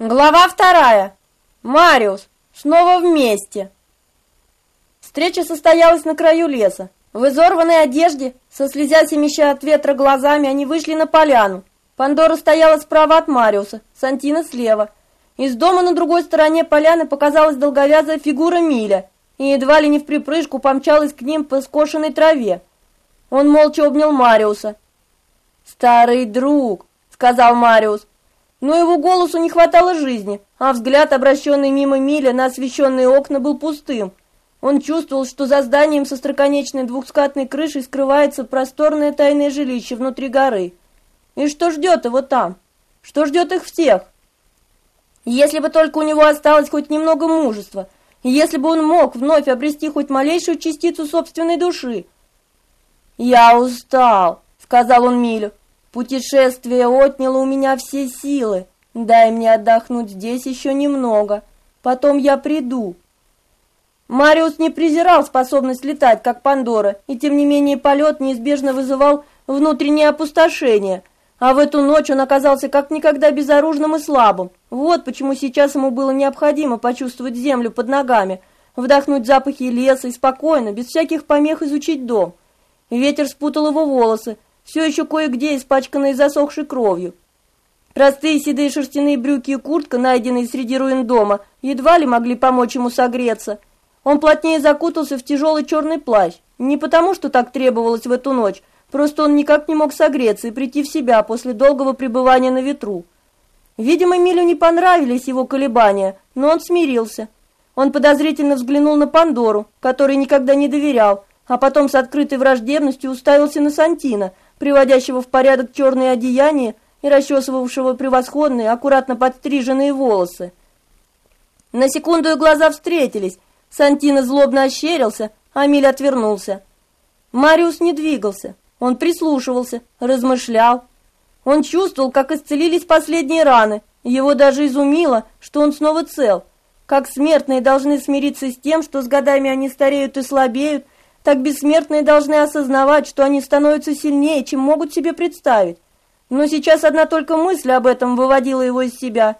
Глава вторая. Мариус. Снова вместе. Встреча состоялась на краю леса. В изорванной одежде, со слезящимися от ветра глазами, они вышли на поляну. Пандора стояла справа от Мариуса, Сантина слева. Из дома на другой стороне поляны показалась долговязая фигура Миля, и едва ли не в припрыжку помчалась к ним по скошенной траве. Он молча обнял Мариуса. «Старый друг», — сказал Мариус, но его голосу не хватало жизни, а взгляд, обращенный мимо Миля на освещенные окна, был пустым. Он чувствовал, что за зданием со строконечной двухскатной крышей скрывается просторное тайное жилище внутри горы. И что ждет его там? Что ждет их всех? Если бы только у него осталось хоть немного мужества, если бы он мог вновь обрести хоть малейшую частицу собственной души. «Я устал», — сказал он Милю. Путешествие отняло у меня все силы. Дай мне отдохнуть здесь еще немного. Потом я приду. Мариус не презирал способность летать, как Пандора, и тем не менее полет неизбежно вызывал внутреннее опустошение. А в эту ночь он оказался как никогда безоружным и слабым. Вот почему сейчас ему было необходимо почувствовать землю под ногами, вдохнуть запахи леса и спокойно, без всяких помех изучить дом. Ветер спутал его волосы, все еще кое-где испачканные засохшей кровью. Простые седые шерстяные брюки и куртка, найденные среди руин дома, едва ли могли помочь ему согреться. Он плотнее закутался в тяжелый черный плащ. Не потому, что так требовалось в эту ночь, просто он никак не мог согреться и прийти в себя после долгого пребывания на ветру. Видимо, Милю не понравились его колебания, но он смирился. Он подозрительно взглянул на Пандору, которой никогда не доверял, а потом с открытой враждебностью уставился на Сантина – приводящего в порядок черные одеяния и расчесывавшего превосходные, аккуратно подстриженные волосы. На секунду их глаза встретились. Сантино злобно ощерился, а Миль отвернулся. Мариус не двигался. Он прислушивался, размышлял. Он чувствовал, как исцелились последние раны. Его даже изумило, что он снова цел. Как смертные должны смириться с тем, что с годами они стареют и слабеют, так бессмертные должны осознавать, что они становятся сильнее, чем могут себе представить. Но сейчас одна только мысль об этом выводила его из себя.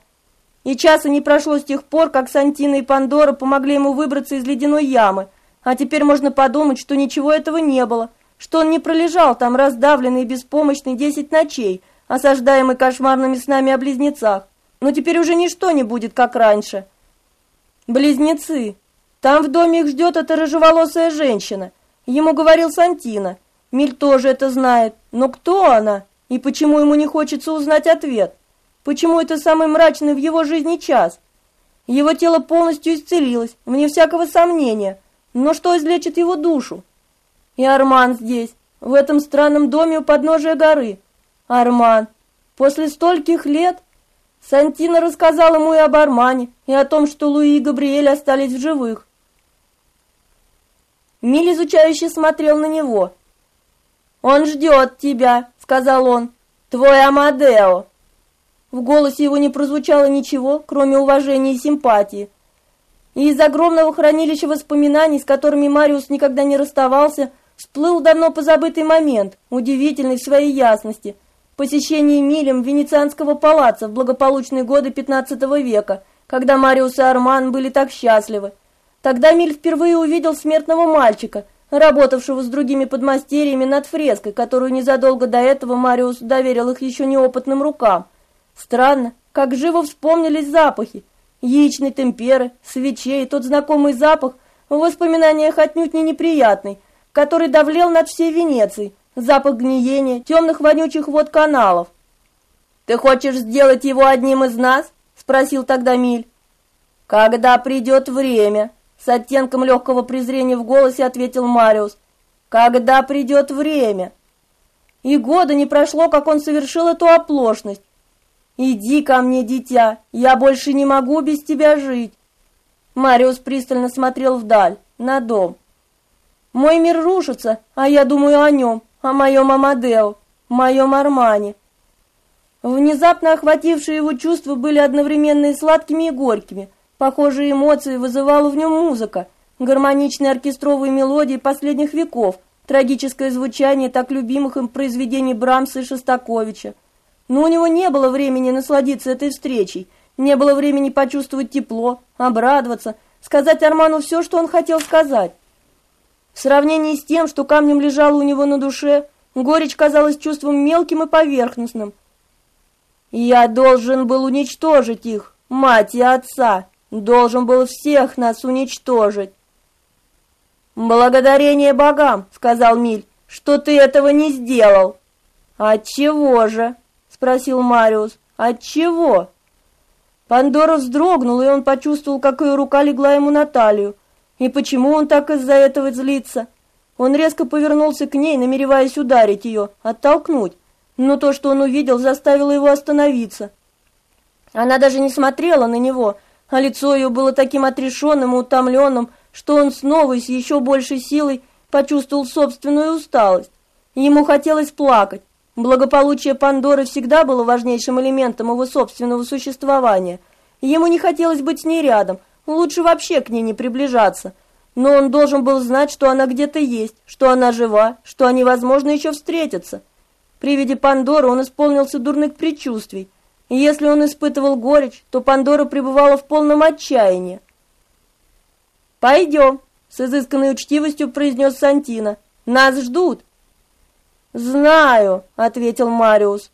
И часа не прошло с тех пор, как Сантина и Пандора помогли ему выбраться из ледяной ямы, а теперь можно подумать, что ничего этого не было, что он не пролежал там раздавленный и беспомощный десять ночей, осаждаемый кошмарными снами о близнецах. Но теперь уже ничто не будет, как раньше. Близнецы. Там в доме их ждет эта рыжеволосая женщина. Ему говорил Сантина. Миль тоже это знает. Но кто она? И почему ему не хочется узнать ответ? Почему это самый мрачный в его жизни час? Его тело полностью исцелилось, вне всякого сомнения. Но что излечит его душу? И Арман здесь, в этом странном доме у подножия горы. Арман. После стольких лет Сантина рассказал ему и об Армане, и о том, что Луи и Габриэль остались в живых. Миль изучающе смотрел на него. «Он ждет тебя», — сказал он, — «твой Амадео». В голосе его не прозвучало ничего, кроме уважения и симпатии. И из огромного хранилища воспоминаний, с которыми Мариус никогда не расставался, всплыл давно позабытый момент, удивительный в своей ясности, посещение Милем Венецианского палаца в благополучные годы XV века, когда Мариус и Арман были так счастливы. Тогда Миль впервые увидел смертного мальчика, работавшего с другими подмастерьями над фреской, которую незадолго до этого Мариус доверил их еще неопытным рукам. Странно, как живо вспомнились запахи. Яичной темперы, свечей, тот знакомый запах в воспоминаниях отнюдь не неприятный, который давлел над всей Венецией, запах гниения, темных вонючих вод каналов. «Ты хочешь сделать его одним из нас?» – спросил тогда Миль. «Когда придет время», с оттенком легкого презрения в голосе ответил Мариус. «Когда придет время?» И года не прошло, как он совершил эту оплошность. «Иди ко мне, дитя, я больше не могу без тебя жить». Мариус пристально смотрел вдаль, на дом. «Мой мир рушится, а я думаю о нем, о моем Амадео, моем Армане». Внезапно охватившие его чувства были одновременно и сладкими, и горькими – Похожие эмоции вызывала в нем музыка, гармоничные оркестровые мелодии последних веков, трагическое звучание так любимых им произведений Брамса и Шостаковича. Но у него не было времени насладиться этой встречей, Не было времени почувствовать тепло, обрадоваться, сказать Арману все, что он хотел сказать. В сравнении с тем, что камнем лежало у него на душе, горечь казалась чувством мелким и поверхностным. «Я должен был уничтожить их, мать и отца, должен был всех нас уничтожить». «Благодарение богам», — сказал Миль, — «что ты этого не сделал». «Отчего же?» — спросил Мариус. «Отчего?» Пандора вздрогнул, и он почувствовал, как ее рука легла ему на талию. И почему он так из-за этого злится? Он резко повернулся к ней, намереваясь ударить ее, оттолкнуть. Но то, что он увидел, заставило его остановиться. Она даже не смотрела на него, а лицо ее было таким отрешенным и утомленным, что он снова и с еще большей силой почувствовал собственную усталость. Ему хотелось плакать. Благополучие Пандоры всегда было важнейшим элементом его собственного существования. Ему не хотелось быть с ней рядом, лучше вообще к ней не приближаться. Но он должен был знать, что она где-то есть, что она жива, что они, возможно, еще встретятся. При виде Пандоры он исполнился дурных предчувствий. И если он испытывал горечь, то Пандора пребывала в полном отчаянии. «Пойдем», — с изысканной учтивостью произнес Сантина. «Нас ждут». «Знаю», — ответил Мариус.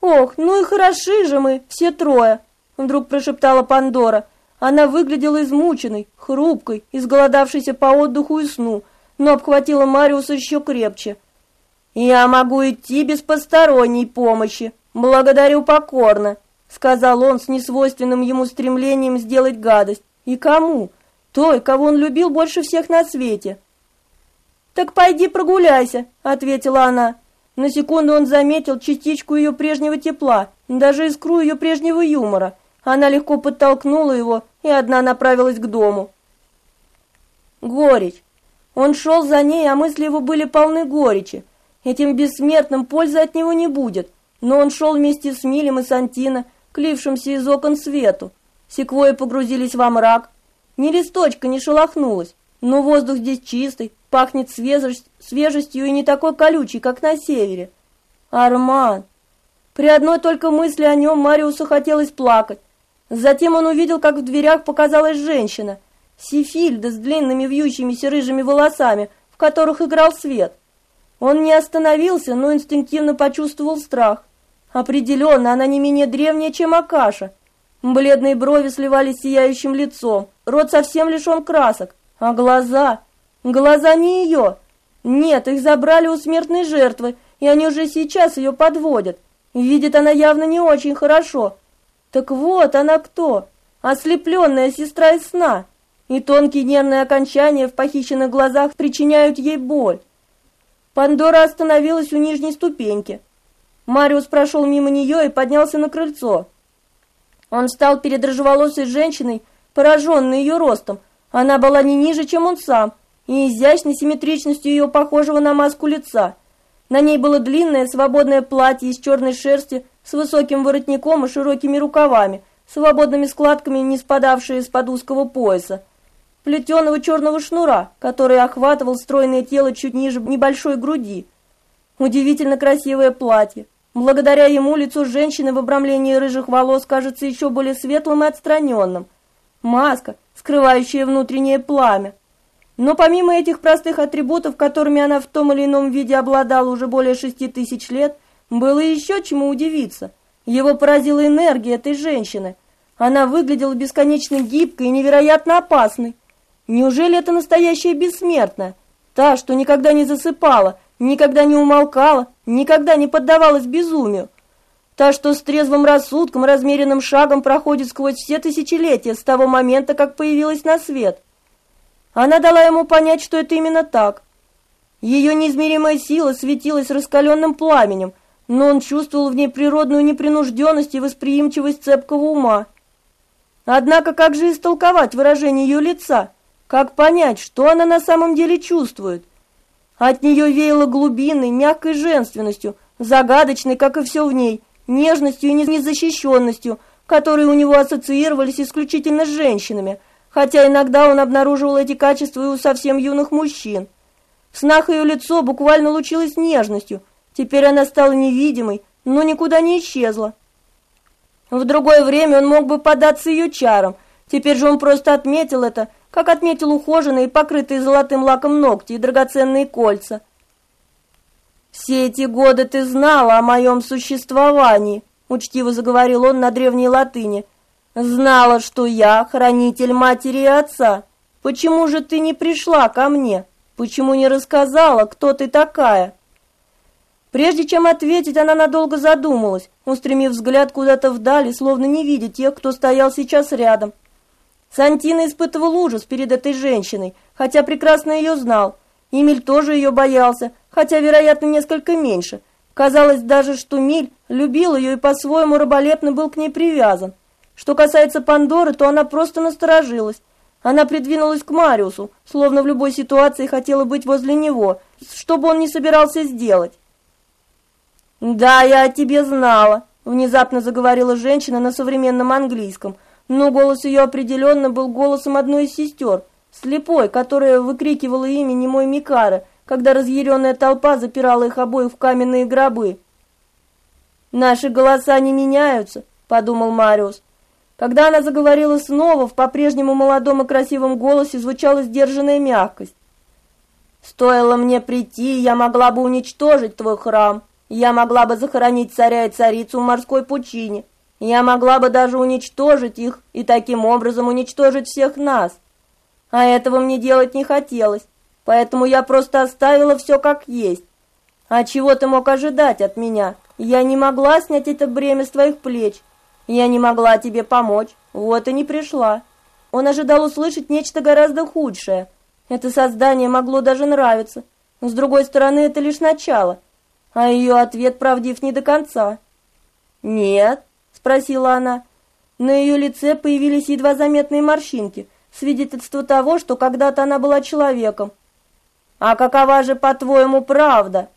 «Ох, ну и хороши же мы, все трое», — вдруг прошептала Пандора. Она выглядела измученной, хрупкой, изголодавшейся по отдыху и сну, но обхватила Мариуса еще крепче. «Я могу идти без посторонней помощи. Благодарю покорно», — сказал он с несвойственным ему стремлением сделать гадость. «И кому? Той, кого он любил больше всех на свете». «Так пойди прогуляйся», — ответила она. На секунду он заметил частичку ее прежнего тепла, даже искру ее прежнего юмора. Она легко подтолкнула его, и одна направилась к дому. Горечь. Он шел за ней, а мысли его были полны горечи. Этим бессмертным пользы от него не будет. Но он шел вместе с Милем и Сантино, клившимся из окон свету. Секвои погрузились во мрак. Ни листочка не шелохнулась, но воздух здесь чистый, пахнет свежесть, свежестью и не такой колючий, как на севере. Арман! При одной только мысли о нем Мариусу хотелось плакать. Затем он увидел, как в дверях показалась женщина, Сифильда с длинными вьющимися рыжими волосами, в которых играл свет. Он не остановился, но инстинктивно почувствовал страх. Определенно, она не менее древняя, чем Акаша. Бледные брови сливались сияющим лицом, рот совсем лишен красок, а глаза... Глаза не ее. Нет, их забрали у смертной жертвы, и они уже сейчас ее подводят. Видит она явно не очень хорошо. Так вот она кто? Ослепленная сестра из сна. И тонкие нервные окончания в похищенных глазах причиняют ей боль. Пандора остановилась у нижней ступеньки. Мариус прошел мимо нее и поднялся на крыльцо. Он встал перед рыжеволосой женщиной, пораженной ее ростом. Она была не ниже, чем он сам, и изящной симметричностью ее похожего на маску лица. На ней было длинное свободное платье из черной шерсти с высоким воротником и широкими рукавами, свободными складками, не спадавшие из-под узкого пояса, плетеного черного шнура, который охватывал стройное тело чуть ниже небольшой груди. Удивительно красивое платье. Благодаря ему лицо женщины в обрамлении рыжих волос кажется еще более светлым и отстраненным. Маска, скрывающая внутреннее пламя, но помимо этих простых атрибутов, которыми она в том или ином виде обладала уже более шести тысяч лет, было еще чему удивиться. Его поразила энергия этой женщины. Она выглядела бесконечно гибкой и невероятно опасной. Неужели это настоящая бессмертная? Та, что никогда не засыпала, никогда не умолкала, никогда не поддавалась безумию. Та, что с трезвым рассудком, размеренным шагом проходит сквозь все тысячелетия с того момента, как появилась на свет. Она дала ему понять, что это именно так. Ее неизмеримая сила светилась раскаленным пламенем, но он чувствовал в ней природную непринужденность и восприимчивость цепкого ума. Однако как же истолковать выражение ее лица? Как понять, что она на самом деле чувствует? От нее веяло глубинной, мягкой женственностью, загадочной, как и все в ней, нежностью и незащищенностью, которые у него ассоциировались исключительно с женщинами, хотя иногда он обнаруживал эти качества и у совсем юных мужчин. В снах ее лицо буквально лучилось нежностью, теперь она стала невидимой, но никуда не исчезла. В другое время он мог бы податься ее чарам. Теперь же он просто отметил это, как отметил ухоженные, покрытые золотым лаком ногти и драгоценные кольца. «Все эти годы ты знала о моем существовании», — учтиво заговорил он на древней латыни. «Знала, что я хранитель матери и отца. Почему же ты не пришла ко мне? Почему не рассказала, кто ты такая?» Прежде чем ответить, она надолго задумалась, устремив взгляд куда-то вдали, словно не видя тех, кто стоял сейчас рядом. Сантина испытывал ужас перед этой женщиной, хотя прекрасно ее знал. Эмиль тоже ее боялся, хотя, вероятно, несколько меньше. Казалось даже, что Миль любил ее и по-своему раболепно был к ней привязан. Что касается Пандоры, то она просто насторожилась. Она придвинулась к Мариусу, словно в любой ситуации хотела быть возле него, что бы он ни собирался сделать. «Да, я о тебе знала», — внезапно заговорила женщина на современном английском, но голос ее определенно был голосом одной из сестер, слепой, которая выкрикивала имя немой Микары, когда разъяренная толпа запирала их обоих в каменные гробы. «Наши голоса не меняются», — подумал Мариус. Когда она заговорила снова, в по-прежнему молодом и красивом голосе звучала сдержанная мягкость. «Стоило мне прийти, я могла бы уничтожить твой храм», я могла бы захоронить царя и царицу в морской пучине. Я могла бы даже уничтожить их и таким образом уничтожить всех нас. А этого мне делать не хотелось, поэтому я просто оставила все как есть. А чего ты мог ожидать от меня? Я не могла снять это бремя с твоих плеч. Я не могла тебе помочь, вот и не пришла. Он ожидал услышать нечто гораздо худшее. Это создание могло даже нравиться. С другой стороны, это лишь начало а ее ответ правдив не до конца. «Нет?» – спросила она. На ее лице появились едва заметные морщинки, свидетельство того, что когда-то она была человеком. «А какова же, по-твоему, правда?»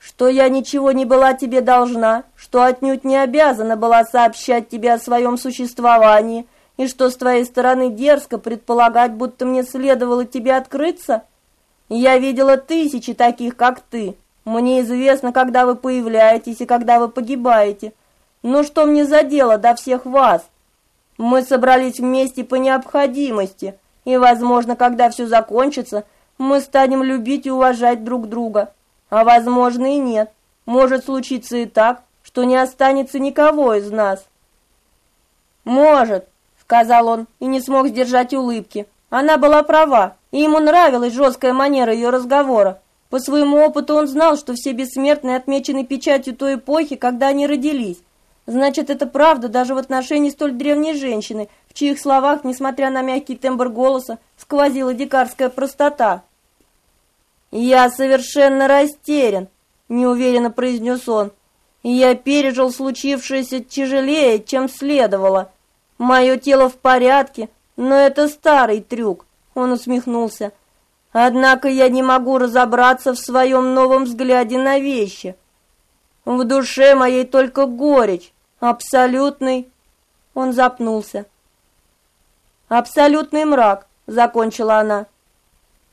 «Что я ничего не была тебе должна, что отнюдь не обязана была сообщать тебе о своем существовании, и что с твоей стороны дерзко предполагать, будто мне следовало тебе открыться? Я видела тысячи таких, как ты». Мне известно, когда вы появляетесь и когда вы погибаете. Но что мне за дело до всех вас? Мы собрались вместе по необходимости, и, возможно, когда все закончится, мы станем любить и уважать друг друга. А возможно и нет. Может случиться и так, что не останется никого из нас. Может, сказал он и не смог сдержать улыбки. Она была права, и ему нравилась жесткая манера ее разговора. По своему опыту он знал, что все бессмертные отмечены печатью той эпохи, когда они родились. Значит, это правда даже в отношении столь древней женщины, в чьих словах, несмотря на мягкий тембр голоса, сквозила дикарская простота. «Я совершенно растерян», — неуверенно произнес он. «Я пережил случившееся тяжелее, чем следовало. Мое тело в порядке, но это старый трюк», — он усмехнулся. Однако я не могу разобраться в своем новом взгляде на вещи. В душе моей только горечь, абсолютный... Он запнулся. Абсолютный мрак, закончила она.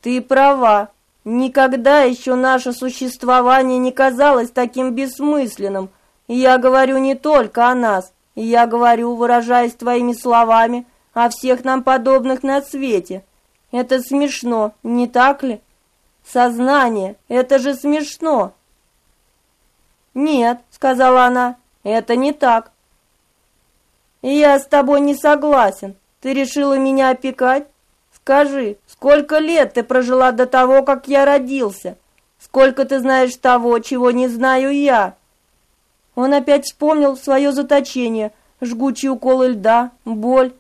Ты права. Никогда еще наше существование не казалось таким бессмысленным. Я говорю не только о нас. Я говорю, выражаясь твоими словами, о всех нам подобных на свете. Это смешно, не так ли? Сознание, это же смешно. Нет, сказала она, это не так. Я с тобой не согласен. Ты решила меня опекать? Скажи, сколько лет ты прожила до того, как я родился? Сколько ты знаешь того, чего не знаю я? Он опять вспомнил свое заточение, жгучие уколы льда, боль,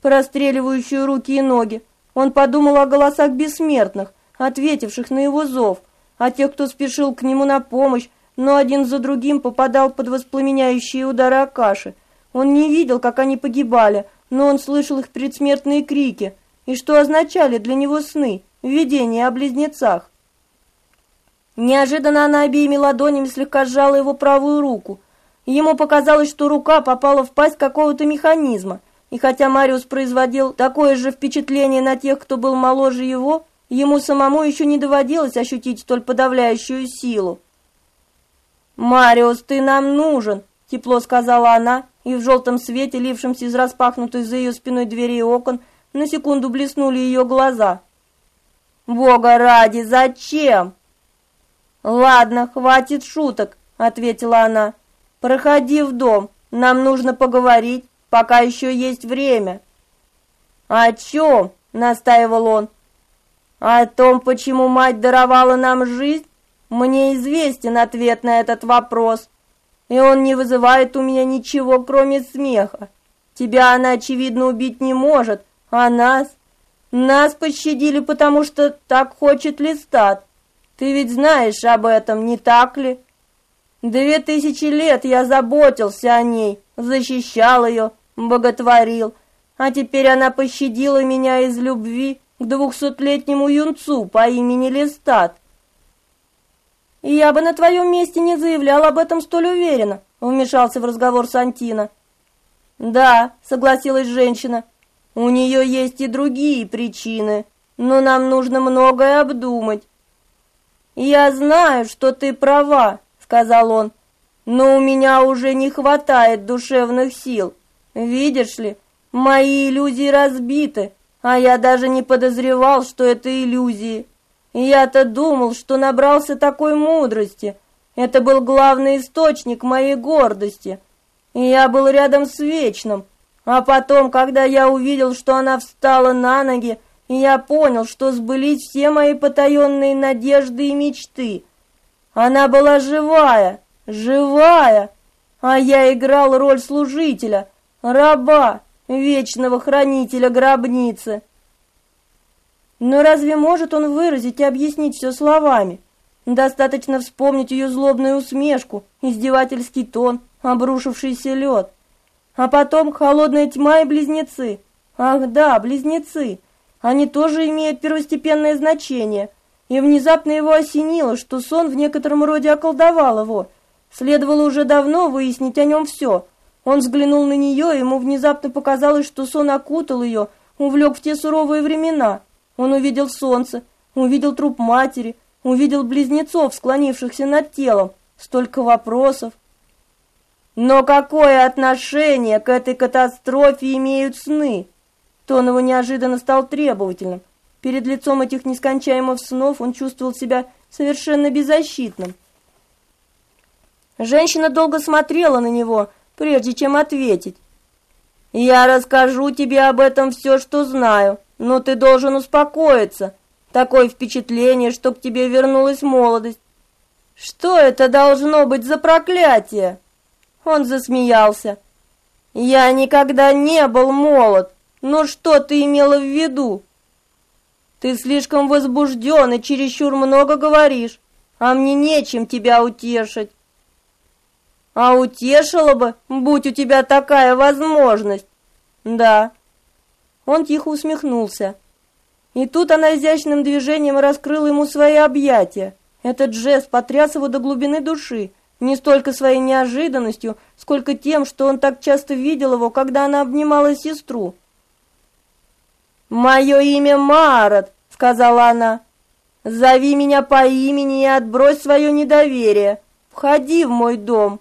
простреливающую руки и ноги, он подумал о голосах бессмертных, ответивших на его зов, о тех, кто спешил к нему на помощь, но один за другим попадал под воспламеняющие удары Акаши. Он не видел, как они погибали, но он слышал их предсмертные крики, и что означали для него сны, видения о близнецах. Неожиданно она обеими ладонями слегка сжала его правую руку. Ему показалось, что рука попала в пасть какого-то механизма, и хотя Мариус производил такое же впечатление на тех, кто был моложе его, ему самому еще не доводилось ощутить столь подавляющую силу. «Мариус, ты нам нужен!» – тепло сказала она, и в желтом свете, лившемся из распахнутой за ее спиной двери и окон, на секунду блеснули ее глаза. «Бога ради, зачем?» «Ладно, хватит шуток», — ответила она. «Проходи в дом, нам нужно поговорить, пока еще есть время». «О чем?» — настаивал он. «О том, почему мать даровала нам жизнь? Мне известен ответ на этот вопрос, и он не вызывает у меня ничего, кроме смеха. Тебя она, очевидно, убить не может, а нас? Нас пощадили, потому что так хочет Листат. Ты ведь знаешь об этом, не так ли? Две тысячи лет я заботился о ней, защищал ее, боготворил, а теперь она пощадила меня из любви к двухсотлетнему юнцу по имени Листат. Я бы на твоем месте не заявлял об этом столь уверенно, вмешался в разговор Сантина. Да, согласилась женщина. У нее есть и другие причины, но нам нужно многое обдумать. Я знаю, что ты права, сказал он. Но у меня уже не хватает душевных сил. Видишь ли, мои иллюзии разбиты, а я даже не подозревал, что это иллюзии. Я-то думал, что набрался такой мудрости. Это был главный источник моей гордости. И я был рядом с Вечным. А потом, когда я увидел, что она встала на ноги, я понял, что сбылись все мои потаенные надежды и мечты. Она была живая, живая, а я играл роль служителя, раба, вечного хранителя гробницы. Но разве может он выразить и объяснить все словами? Достаточно вспомнить ее злобную усмешку, издевательский тон, обрушившийся лед. А потом холодная тьма и близнецы. Ах да, близнецы. Они тоже имеют первостепенное значение. И внезапно его осенило, что сон в некотором роде околдовал его. Следовало уже давно выяснить о нем все. Он взглянул на нее, и ему внезапно показалось, что сон окутал ее, увлек в те суровые времена. Он увидел солнце, увидел труп матери, увидел близнецов, склонившихся над телом. Столько вопросов. Но какое отношение к этой катастрофе имеют сны? Тон его неожиданно стал требовательным. Перед лицом этих нескончаемых снов он чувствовал себя совершенно беззащитным. Женщина долго смотрела на него, прежде чем ответить. «Я расскажу тебе об этом все, что знаю, но ты должен успокоиться. Такое впечатление, что к тебе вернулась молодость. Что это должно быть за проклятие?» Он засмеялся. «Я никогда не был молод. Но что ты имела в виду?» «Ты слишком возбужден и чересчур много говоришь, а мне нечем тебя утешить». «А утешила бы, будь у тебя такая возможность». «Да». Он тихо усмехнулся. И тут она изящным движением раскрыла ему свои объятия. Этот жест потряс его до глубины души, не столько своей неожиданностью, сколько тем, что он так часто видел его, когда она обнимала сестру. «Мое имя Марат», — сказала она. «Зови меня по имени и отбрось свое недоверие. Входи в мой дом».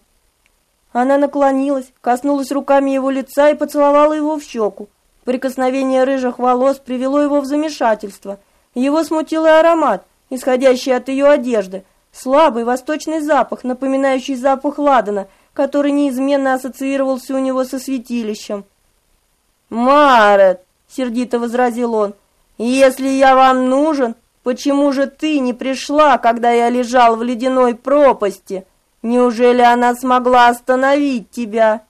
Она наклонилась, коснулась руками его лица и поцеловала его в щеку. Прикосновение рыжих волос привело его в замешательство. Его смутил и аромат, исходящий от ее одежды, слабый восточный запах, напоминающий запах ладана, который неизменно ассоциировался у него со святилищем. «Марет!» — сердито возразил он. «Если я вам нужен, почему же ты не пришла, когда я лежал в ледяной пропасти? Неужели она смогла остановить тебя?»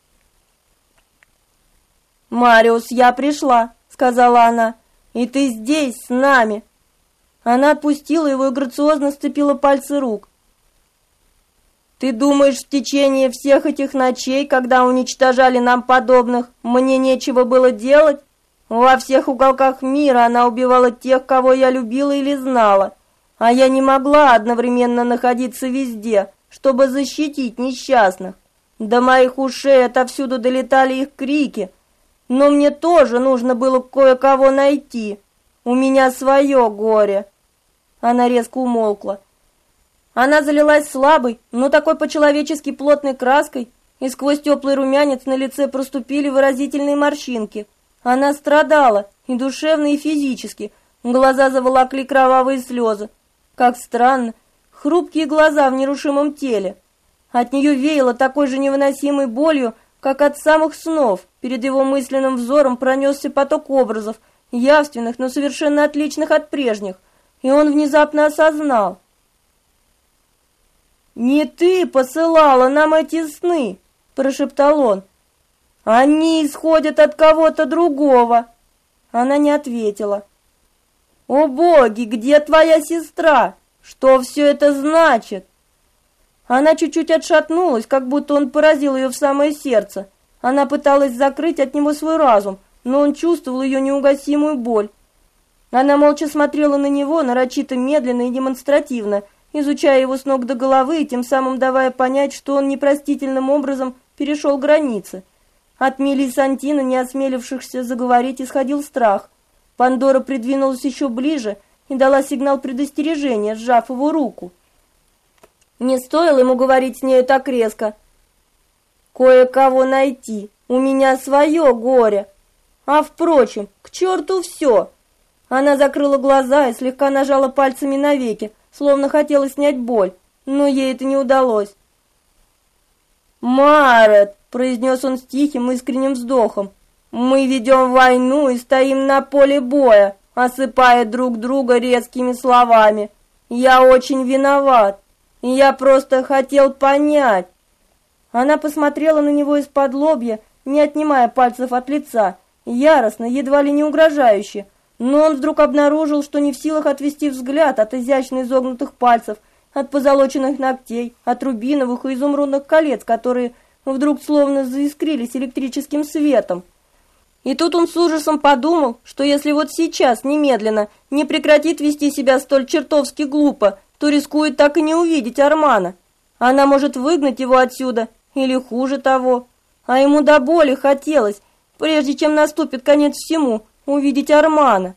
«Мариус, я пришла», — сказала она, — «и ты здесь, с нами». Она отпустила его и грациозно сцепила пальцы рук. Ты думаешь, в течение всех этих ночей, когда уничтожали нам подобных, мне нечего было делать? Во всех уголках мира она убивала тех, кого я любила или знала, а я не могла одновременно находиться везде, чтобы защитить несчастных. До моих ушей отовсюду долетали их крики, но мне тоже нужно было кое-кого найти. У меня свое горе. Она резко умолкла. Она залилась слабой, но такой по-человечески плотной краской, и сквозь теплый румянец на лице проступили выразительные морщинки. Она страдала, и душевно, и физически. Глаза заволокли кровавые слезы. Как странно, хрупкие глаза в нерушимом теле. От нее веяло такой же невыносимой болью, как от самых снов. Перед его мысленным взором пронесся поток образов, явственных, но совершенно отличных от прежних, и он внезапно осознал. «Не ты посылала нам эти сны!» – прошептал он. «Они исходят от кого-то другого!» Она не ответила. «О боги, где твоя сестра? Что все это значит?» Она чуть-чуть отшатнулась, как будто он поразил ее в самое сердце. Она пыталась закрыть от него свой разум, но он чувствовал ее неугасимую боль. Она молча смотрела на него, нарочито медленно и демонстративно, изучая его с ног до головы и тем самым давая понять, что он непростительным образом перешел границы. От Мили и Сантина, не осмелившихся заговорить, исходил страх. Пандора придвинулась еще ближе и дала сигнал предостережения, сжав его руку. Не стоило ему говорить с нею так резко. Кое-кого найти, у меня свое горе. А впрочем, к черту все. Она закрыла глаза и слегка нажала пальцами на веки, словно хотела снять боль, но ей это не удалось. «Марет!» — произнес он с тихим искренним вздохом. «Мы ведем войну и стоим на поле боя, осыпая друг друга резкими словами. Я очень виноват. Я просто хотел понять. Она посмотрела на него из-под лобья, не отнимая пальцев от лица, яростно, едва ли не угрожающе. Но он вдруг обнаружил, что не в силах отвести взгляд от изящно изогнутых пальцев, от позолоченных ногтей, от рубиновых и изумрудных колец, которые вдруг словно заискрились электрическим светом. И тут он с ужасом подумал, что если вот сейчас, немедленно, не прекратит вести себя столь чертовски глупо, то рискует так и не увидеть Армана. Она может выгнать его отсюда, или хуже того. А ему до боли хотелось, прежде чем наступит конец всему, увидеть Армана.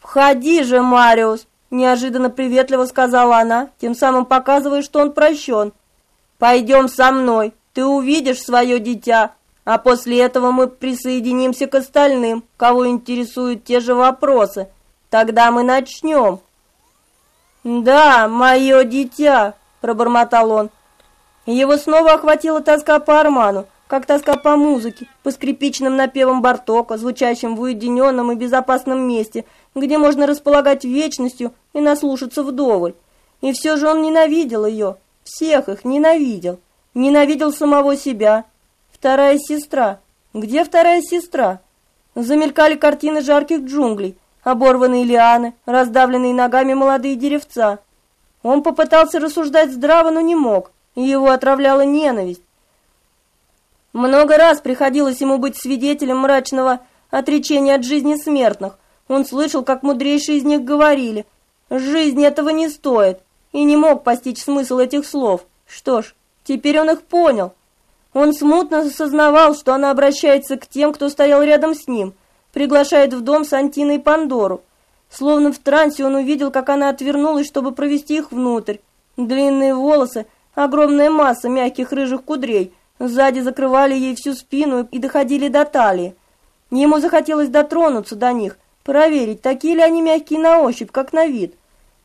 «Входи же, Мариус!» – неожиданно приветливо сказала она, тем самым показывая, что он прощен. «Пойдем со мной, ты увидишь свое дитя, а после этого мы присоединимся к остальным, кого интересуют те же вопросы. Тогда мы начнем». «Да, мое дитя!» – пробормотал он. Его снова охватила тоска по Арману, как тоска по музыке, по скрипичным напевам Бартока, звучащим в уединенном и безопасном месте, где можно располагать вечностью и наслушаться вдоволь. И все же он ненавидел ее, всех их ненавидел. Ненавидел самого себя. Вторая сестра. Где вторая сестра? Замелькали картины жарких джунглей, оборванные лианы, раздавленные ногами молодые деревца. Он попытался рассуждать здраво, но не мог, и его отравляла ненависть. Много раз приходилось ему быть свидетелем мрачного отречения от жизни смертных. Он слышал, как мудрейшие из них говорили, «Жизнь этого не стоит», и не мог постичь смысл этих слов. Что ж, теперь он их понял. Он смутно осознавал, что она обращается к тем, кто стоял рядом с ним – приглашает в дом Сантина и Пандору. Словно в трансе он увидел, как она отвернулась, чтобы провести их внутрь. Длинные волосы, огромная масса мягких рыжих кудрей сзади закрывали ей всю спину и доходили до талии. Ему захотелось дотронуться до них, проверить, такие ли они мягкие на ощупь, как на вид.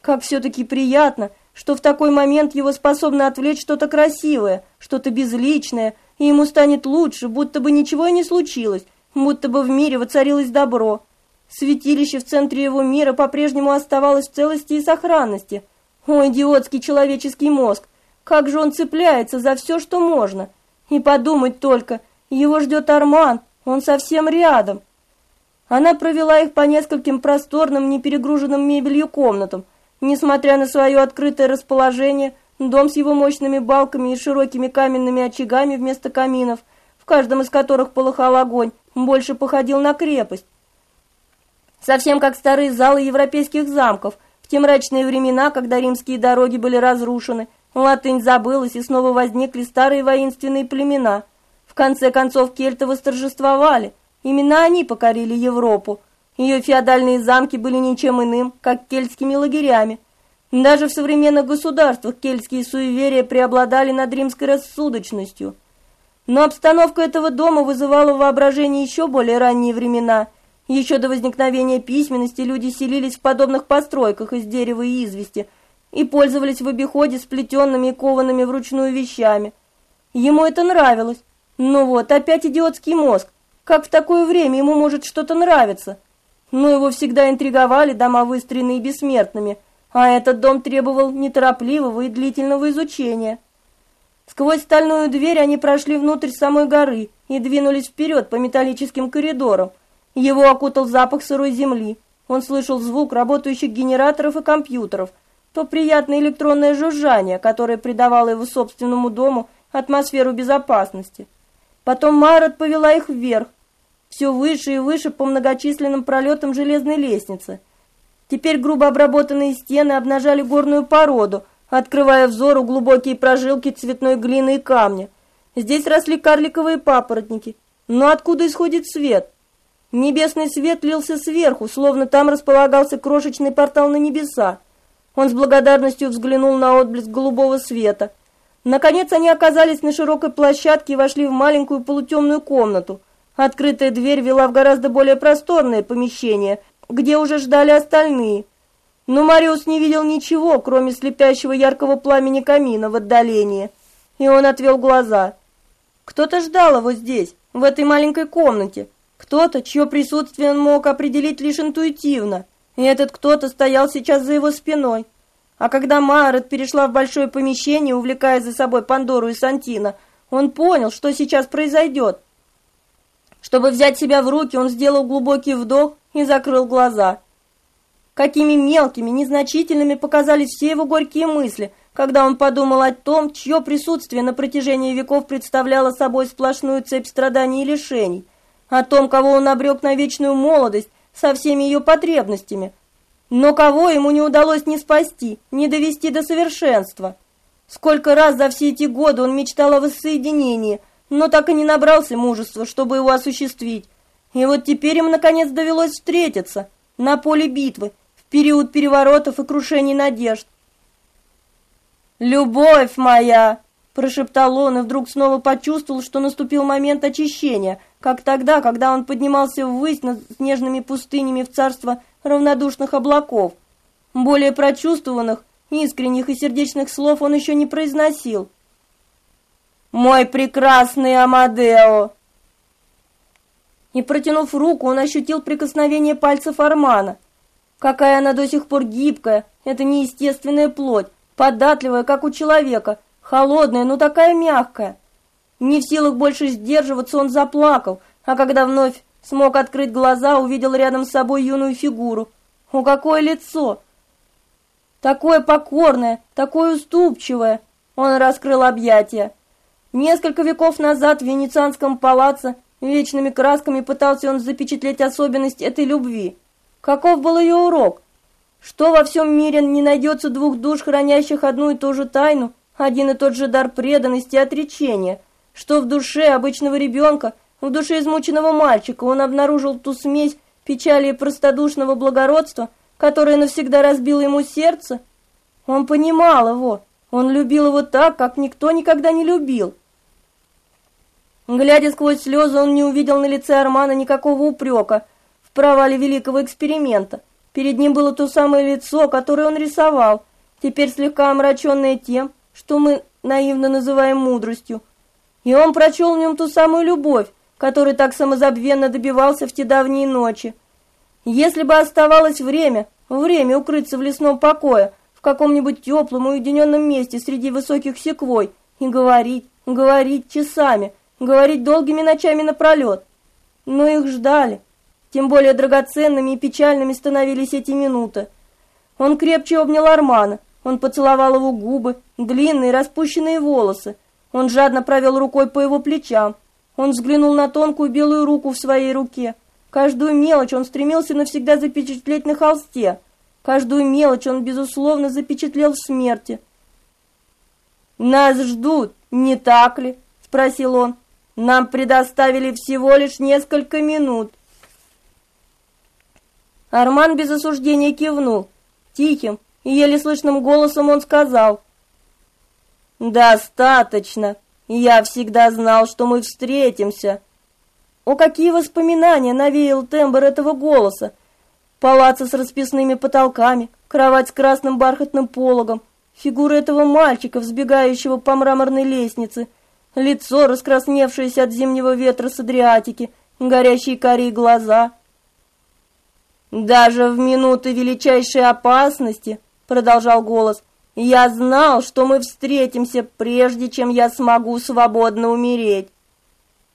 Как все-таки приятно, что в такой момент его способно отвлечь что-то красивое, что-то безличное, и ему станет лучше, будто бы ничего и не случилось, будто бы в мире воцарилось добро. Святилище в центре его мира по-прежнему оставалось в целости и сохранности. О, идиотский человеческий мозг! Как же он цепляется за все, что можно! И подумать только, его ждет Арман, он совсем рядом. Она провела их по нескольким просторным, неперегруженным мебелью комнатам. Несмотря на свое открытое расположение, дом с его мощными балками и широкими каменными очагами вместо каминов, в каждом из которых полыхал огонь, больше походил на крепость. Совсем как старые залы европейских замков, в те мрачные времена, когда римские дороги были разрушены, латынь забылась и снова возникли старые воинственные племена. В конце концов кельты восторжествовали, именно они покорили Европу. Ее феодальные замки были ничем иным, как кельтскими лагерями. Даже в современных государствах кельтские суеверия преобладали над римской рассудочностью. Но обстановка этого дома вызывала воображение еще более ранние времена. Еще до возникновения письменности люди селились в подобных постройках из дерева и извести и пользовались в обиходе сплетенными и коваными вручную вещами. Ему это нравилось. Ну вот, опять идиотский мозг. Как в такое время ему может что-то нравиться? Но его всегда интриговали дома, выстроенные бессмертными – а этот дом требовал неторопливого и длительного изучения. Сквозь стальную дверь они прошли внутрь самой горы и двинулись вперед по металлическим коридорам. Его окутал запах сырой земли. Он слышал звук работающих генераторов и компьютеров, то приятное электронное жужжание, которое придавало его собственному дому атмосферу безопасности. Потом Марат повела их вверх, все выше и выше по многочисленным пролетам железной лестницы – Теперь грубо обработанные стены обнажали горную породу, открывая взору глубокие прожилки цветной глины и камня. Здесь росли карликовые папоротники. Но откуда исходит свет? Небесный свет лился сверху, словно там располагался крошечный портал на небеса. Он с благодарностью взглянул на отблеск голубого света. Наконец они оказались на широкой площадке и вошли в маленькую полутемную комнату. Открытая дверь вела в гораздо более просторное помещение – где уже ждали остальные. Но Мариус не видел ничего, кроме слепящего яркого пламени камина в отдалении, и он отвел глаза. Кто-то ждал его здесь, в этой маленькой комнате, кто-то, чье присутствие он мог определить лишь интуитивно, и этот кто-то стоял сейчас за его спиной. А когда Марет перешла в большое помещение, увлекая за собой Пандору и Сантина, он понял, что сейчас произойдет. Чтобы взять себя в руки, он сделал глубокий вдох и закрыл глаза. Какими мелкими, незначительными показались все его горькие мысли, когда он подумал о том, чье присутствие на протяжении веков представляло собой сплошную цепь страданий и лишений, о том, кого он обрек на вечную молодость со всеми ее потребностями, но кого ему не удалось ни спасти, ни довести до совершенства. Сколько раз за все эти годы он мечтал о воссоединении, но так и не набрался мужества, чтобы его осуществить. И вот теперь им наконец довелось встретиться на поле битвы период переворотов и крушений надежд. «Любовь моя!» – прошептал он и вдруг снова почувствовал, что наступил момент очищения, как тогда, когда он поднимался ввысь над снежными пустынями в царство равнодушных облаков. Более прочувствованных, искренних и сердечных слов он еще не произносил. «Мой прекрасный Амадео!» И, протянув руку, он ощутил прикосновение пальцев Армана. Какая она до сих пор гибкая, это неестественная плоть, податливая, как у человека, холодная, но такая мягкая. Не в силах больше сдерживаться, он заплакал, а когда вновь смог открыть глаза, увидел рядом с собой юную фигуру. О, какое лицо! Такое покорное, такое уступчивое. Он раскрыл объятия. Несколько веков назад в Венецианском палаце вечными красками пытался он запечатлеть особенность этой любви. Каков был ее урок? Что во всем мире не найдется двух душ, хранящих одну и ту же тайну, один и тот же дар преданности и отречения? Что в душе обычного ребенка, в душе измученного мальчика он обнаружил ту смесь печали и простодушного благородства, которая навсегда разбила ему сердце? Он понимал его, он любил его так, как никто никогда не любил. Глядя сквозь слезы, он не увидел на лице Армана никакого упрека в провале великого эксперимента. Перед ним было то самое лицо, которое он рисовал, теперь слегка омраченное тем, что мы наивно называем мудростью. И он прочел в нем ту самую любовь, которой так самозабвенно добивался в те давние ночи. Если бы оставалось время, время укрыться в лесном покое, в каком-нибудь теплом уединенном месте среди высоких секвой и говорить, говорить часами, говорить долгими ночами напролет. Но их ждали. Тем более драгоценными и печальными становились эти минуты. Он крепче обнял Армана, он поцеловал его губы, длинные распущенные волосы. Он жадно провел рукой по его плечам. Он взглянул на тонкую белую руку в своей руке. Каждую мелочь он стремился навсегда запечатлеть на холсте. Каждую мелочь он, безусловно, запечатлел в смерти. «Нас ждут, не так ли?» – спросил он. Нам предоставили всего лишь несколько минут. Арман без осуждения кивнул, тихим, и еле слышным голосом он сказал «Достаточно. Я всегда знал, что мы встретимся». О, какие воспоминания навеял тембр этого голоса! Палаца с расписными потолками, кровать с красным бархатным пологом, фигура этого мальчика, взбегающего по мраморной лестнице, лицо, раскрасневшееся от зимнего ветра с Адриатики, горящие карие глаза. «Даже в минуты величайшей опасности», — продолжал голос, — «я знал, что мы встретимся, прежде чем я смогу свободно умереть».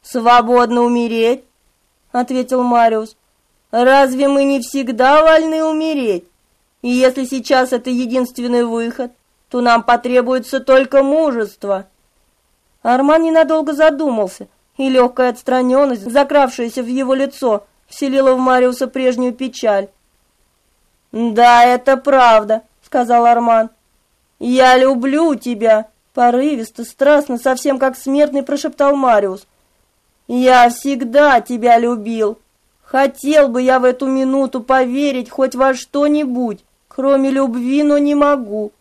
«Свободно умереть?» — ответил Мариус. «Разве мы не всегда вольны умереть? И если сейчас это единственный выход, то нам потребуется только мужество». Арман ненадолго задумался, и легкая отстраненность, закравшаяся в его лицо, вселила в Мариуса прежнюю печаль. «Да, это правда», — сказал Арман. «Я люблю тебя», — порывисто, страстно, совсем как смертный прошептал Мариус. «Я всегда тебя любил. Хотел бы я в эту минуту поверить хоть во что-нибудь, кроме любви, но не могу».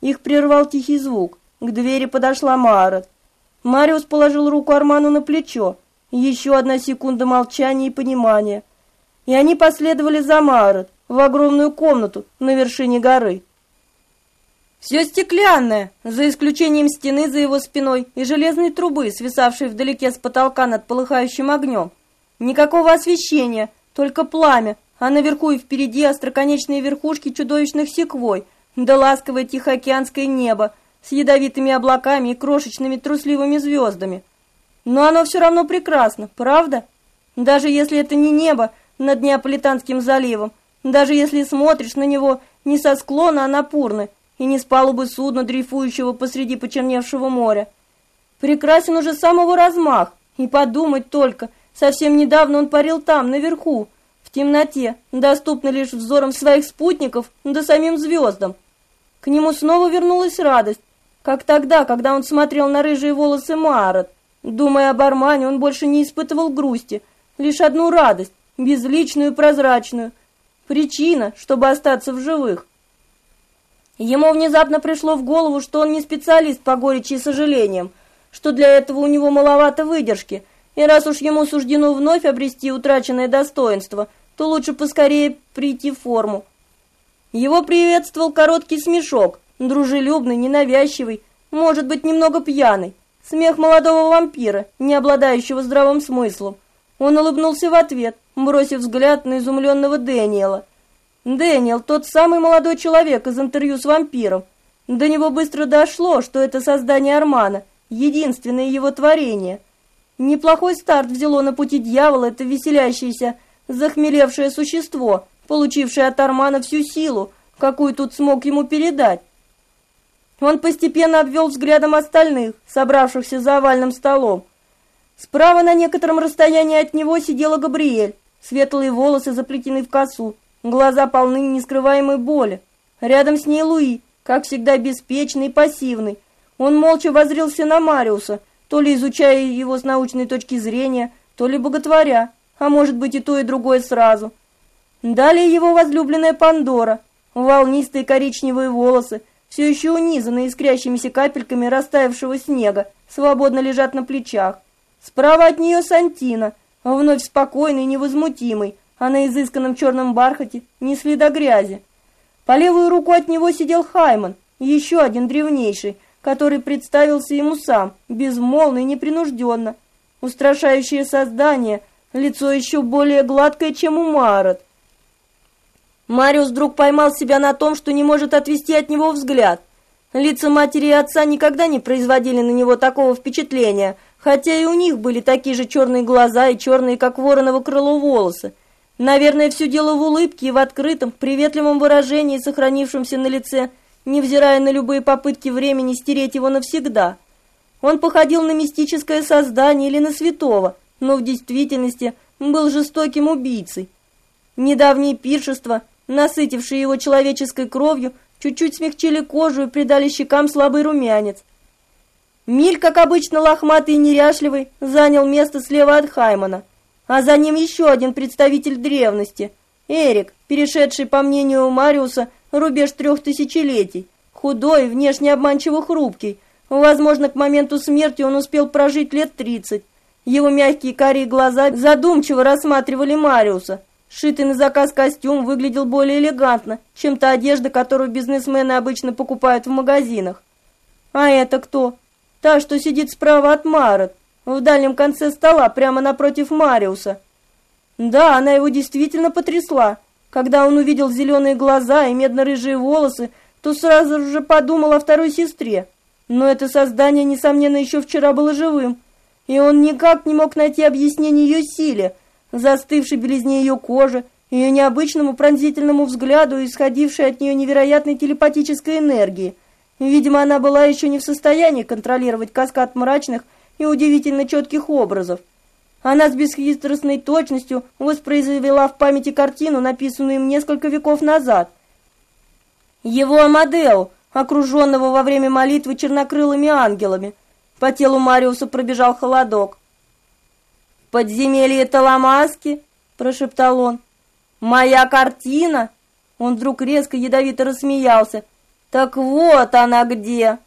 Их прервал тихий звук. К двери подошла Марат. Мариус положил руку Арману на плечо. Еще одна секунда молчания и понимания. И они последовали за Марат в огромную комнату на вершине горы. Все стеклянное, за исключением стены за его спиной и железной трубы, свисавшей вдалеке с потолка над полыхающим огнем. Никакого освещения, только пламя, а наверху и впереди остроконечные верхушки чудовищных секвой, да ласковое тихоокеанское небо с ядовитыми облаками и крошечными трусливыми звездами. Но оно все равно прекрасно, правда? Даже если это не небо над Неаполитанским заливом, даже если смотришь на него не со склона, а на Пурны, и не с палубы судна, дрейфующего посреди почерневшего моря. Прекрасен уже самого размах, и подумать только, совсем недавно он парил там, наверху, в темноте, доступно лишь взором своих спутников, да самим звездам. К нему снова вернулась радость, как тогда, когда он смотрел на рыжие волосы Маарот. Думая об Армане, он больше не испытывал грусти, лишь одну радость, безличную и прозрачную. Причина, чтобы остаться в живых. Ему внезапно пришло в голову, что он не специалист по горечи и сожалениям, что для этого у него маловато выдержки, и раз уж ему суждено вновь обрести утраченное достоинство, то лучше поскорее прийти в форму. Его приветствовал короткий смешок, дружелюбный, ненавязчивый, может быть, немного пьяный, смех молодого вампира, не обладающего здравым смыслом. Он улыбнулся в ответ, бросив взгляд на изумленного Дэниела – Дэниел, тот самый молодой человек из интервью с вампиром. До него быстро дошло, что это создание Армана, единственное его творение. Неплохой старт взяло на пути дьявола это веселящееся, захмелевшее существо, получившее от Армана всю силу, какую тут смог ему передать. Он постепенно обвел взглядом остальных, собравшихся за овальным столом. Справа на некотором расстоянии от него сидела Габриэль, светлые волосы заплетены в косу, Глаза полны нескрываемой боли. Рядом с ней Луи, как всегда беспечный и пассивный. Он молча возрился на Мариуса, то ли изучая его с научной точки зрения, то ли боготворя, а может быть и то, и другое сразу. Далее его возлюбленная Пандора, волнистые коричневые волосы, все еще унизанные искрящимися капельками растаявшего снега, свободно лежат на плечах. Справа от нее Сантина, вновь спокойный и невозмутимый, а на изысканном черном бархате ни следа грязи. По левую руку от него сидел Хайман, еще один древнейший, который представился ему сам, безмолвно и непринужденно. Устрашающее создание, лицо еще более гладкое, чем у Марот. Мариус вдруг поймал себя на том, что не может отвести от него взгляд. Лица матери и отца никогда не производили на него такого впечатления, хотя и у них были такие же черные глаза и черные, как вороново крыло, волосы. Наверное, все дело в улыбке и в открытом, приветливом выражении, сохранившемся на лице, невзирая на любые попытки времени стереть его навсегда. Он походил на мистическое создание или на святого, но в действительности был жестоким убийцей. Недавние пиршества, насытившие его человеческой кровью, чуть-чуть смягчили кожу и придали щекам слабый румянец. Миль, как обычно лохматый и неряшливый, занял место слева от Хаймана – а за ним еще один представитель древности, Эрик, перешедший, по мнению Мариуса, рубеж трех тысячелетий. Худой, внешне обманчиво хрупкий. Возможно, к моменту смерти он успел прожить лет тридцать. Его мягкие карие глаза задумчиво рассматривали Мариуса. Шитый на заказ костюм выглядел более элегантно, чем та одежда, которую бизнесмены обычно покупают в магазинах. А это кто? Та, что сидит справа от Марот, в дальнем конце стола, прямо напротив Мариуса. Да, она его действительно потрясла. Когда он увидел зеленые глаза и медно-рыжие волосы, то сразу же подумал о второй сестре. Но это создание, несомненно, еще вчера было живым, и он никак не мог найти объяснение ее силе, застывшей белизне ее кожи, ее необычному пронзительному взгляду, исходившей от нее невероятной телепатической энергии. Видимо, она была еще не в состоянии контролировать каскад мрачных и удивительно четких образов. Она с бесхитростной точностью воспроизвела в памяти картину, написанную им несколько веков назад. Его Амадео, окруженного во время молитвы чернокрылыми ангелами. По телу Мариуса пробежал холодок. «Подземелье Таламаски?» – прошептал он. «Моя картина?» Он вдруг резко ядовито рассмеялся. «Так вот она где!»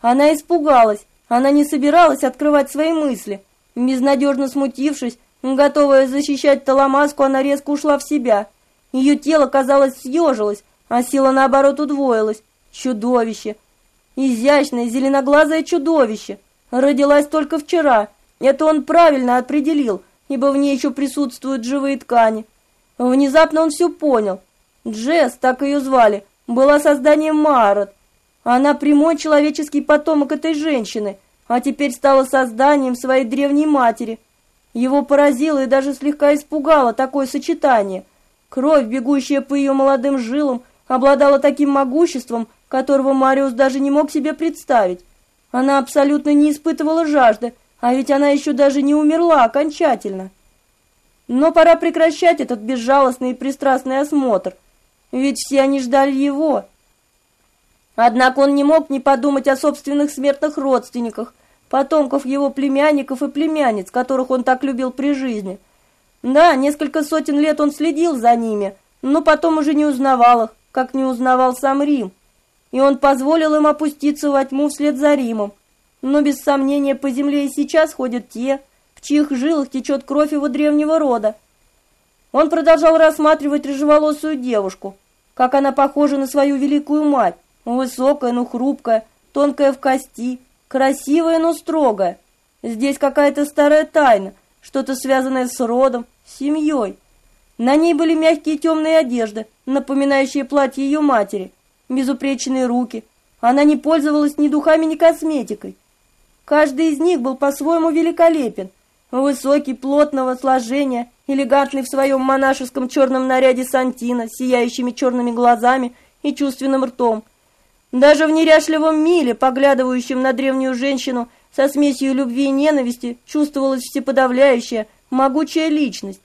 Она испугалась. Она не собиралась открывать свои мысли. Безнадежно смутившись, готовая защищать Таламаску, она резко ушла в себя. Ее тело, казалось, съежилось, а сила, наоборот, удвоилась. Чудовище! Изящное зеленоглазое чудовище! Родилась только вчера. Это он правильно определил, ибо в ней еще присутствуют живые ткани. Внезапно он все понял. Джесс, так ее звали, была созданием Марот. Она прямой человеческий потомок этой женщины – а теперь стала созданием своей древней матери. Его поразило и даже слегка испугало такое сочетание. Кровь, бегущая по ее молодым жилам, обладала таким могуществом, которого Мариус даже не мог себе представить. Она абсолютно не испытывала жажды, а ведь она еще даже не умерла окончательно. Но пора прекращать этот безжалостный и пристрастный осмотр, ведь все они ждали его. Однако он не мог не подумать о собственных смертных родственниках, потомков его племянников и племянниц, которых он так любил при жизни. Да, несколько сотен лет он следил за ними, но потом уже не узнавал их, как не узнавал сам Рим. И он позволил им опуститься во тьму вслед за Римом. Но без сомнения по земле и сейчас ходят те, в чьих жилах течет кровь его древнего рода. Он продолжал рассматривать рыжеволосую девушку, как она похожа на свою великую мать, Высокая, но хрупкая, тонкая в кости, красивая, но строгая. Здесь какая-то старая тайна, что-то связанное с родом, с семьей. На ней были мягкие темные одежды, напоминающие платье ее матери, безупречные руки. Она не пользовалась ни духами, ни косметикой. Каждый из них был по-своему великолепен. Высокий, плотного сложения, элегантный в своем монашеском черном наряде Сантина, сияющими черными глазами и чувственным ртом – даже в неряшливом миле, поглядывающем на древнюю женщину со смесью любви и ненависти, чувствовалась всеподавляющая, могучая личность.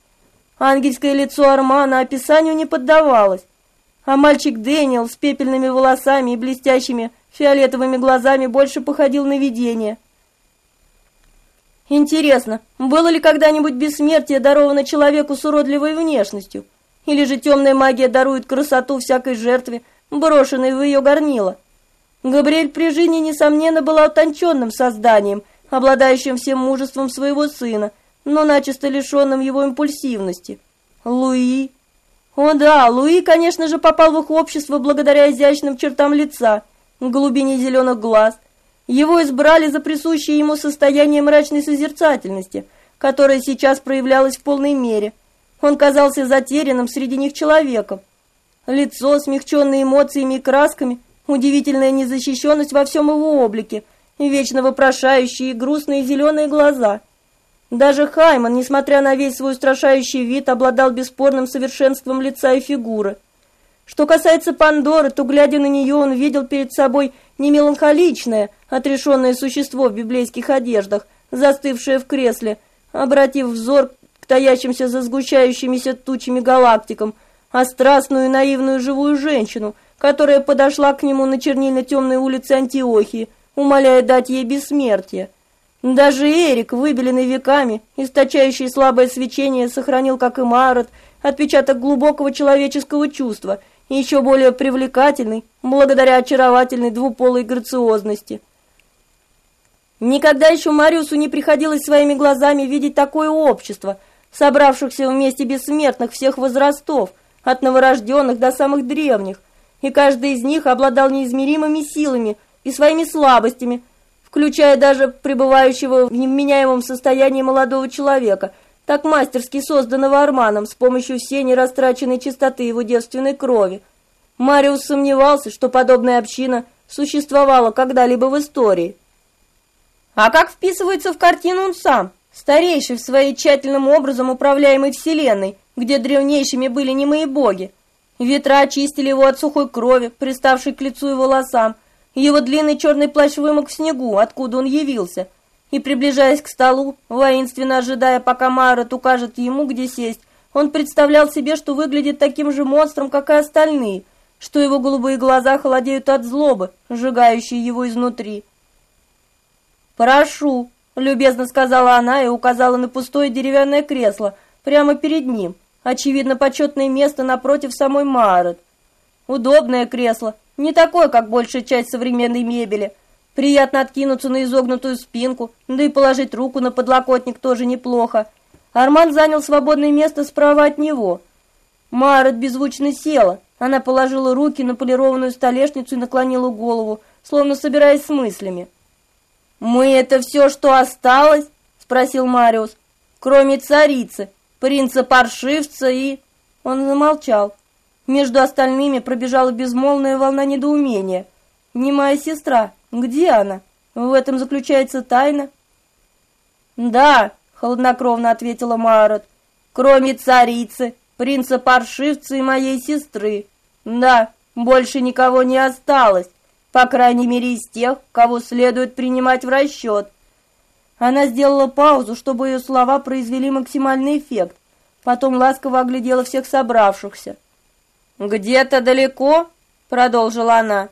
Ангельское лицо Армана описанию не поддавалось, а мальчик Дэниел с пепельными волосами и блестящими фиолетовыми глазами больше походил на видение. Интересно, было ли когда-нибудь бессмертие даровано человеку с уродливой внешностью? Или же темная магия дарует красоту всякой жертве, брошенной в ее горнило. Габриэль при жизни, несомненно, была утонченным созданием, обладающим всем мужеством своего сына, но начисто лишенным его импульсивности. Луи... О да, Луи, конечно же, попал в их общество благодаря изящным чертам лица, глубине зеленых глаз. Его избрали за присущее ему состояние мрачной созерцательности, которое сейчас проявлялось в полной мере. Он казался затерянным среди них человеком, Лицо, смягченное эмоциями и красками, удивительная незащищенность во всем его облике и вечно вопрошающие грустные зеленые глаза. Даже Хайман, несмотря на весь свой устрашающий вид, обладал бесспорным совершенством лица и фигуры. Что касается Пандоры, то, глядя на нее, он видел перед собой не меланхоличное, отрешенное существо в библейских одеждах, застывшее в кресле, обратив взор к таящимся за сгущающимися тучами галактикам, а страстную и наивную живую женщину, которая подошла к нему на чернильно-темной улице Антиохии, умоляя дать ей бессмертие. Даже Эрик, выбеленный веками, источающий слабое свечение, сохранил, как и Марот, отпечаток глубокого человеческого чувства еще более привлекательной, благодаря очаровательной двуполой грациозности. Никогда еще Мариусу не приходилось своими глазами видеть такое общество, собравшихся вместе бессмертных всех возрастов, от новорожденных до самых древних, и каждый из них обладал неизмеримыми силами и своими слабостями, включая даже пребывающего в невменяемом состоянии молодого человека, так мастерски созданного Арманом с помощью всей нерастраченной чистоты его девственной крови. Мариус сомневался, что подобная община существовала когда-либо в истории. А как вписывается в картину он сам, старейший в своей тщательным образом управляемой вселенной, где древнейшими были немые боги? Ветра очистили его от сухой крови, приставшей к лицу и волосам, его длинный черный плащ вымок в снегу, откуда он явился, и, приближаясь к столу, воинственно ожидая, пока Марот укажет ему, где сесть, он представлял себе, что выглядит таким же монстром, как и остальные, что его голубые глаза холодеют от злобы, сжигающей его изнутри. «Прошу», — любезно сказала она и указала на пустое деревянное кресло прямо перед ним, очевидно, почетное место напротив самой Марот. Удобное кресло, не такое, как большая часть современной мебели. Приятно откинуться на изогнутую спинку, да и положить руку на подлокотник тоже неплохо. Арман занял свободное место справа от него. Марет беззвучно села. Она положила руки на полированную столешницу и наклонила голову, словно собираясь с мыслями. «Мы — это все, что осталось?» — спросил Мариус. «Кроме царицы, принца-паршивца и...» Он замолчал. Между остальными пробежала безмолвная волна недоумения. «Немая сестра, где она? В этом заключается тайна?» «Да», — холоднокровно ответила Марот, «кроме царицы, принца-паршивца и моей сестры. Да, больше никого не осталось, по крайней мере из тех, кого следует принимать в расчет». Она сделала паузу, чтобы ее слова произвели максимальный эффект. Потом ласково оглядела всех собравшихся. «Где-то далеко?» — продолжила она.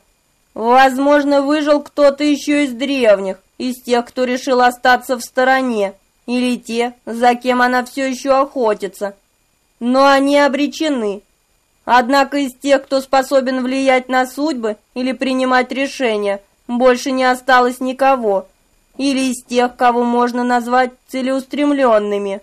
«Возможно, выжил кто-то еще из древних, из тех, кто решил остаться в стороне, или те, за кем она все еще охотится. Но они обречены. Однако из тех, кто способен влиять на судьбы или принимать решения, больше не осталось никого, или из тех, кого можно назвать целеустремленными».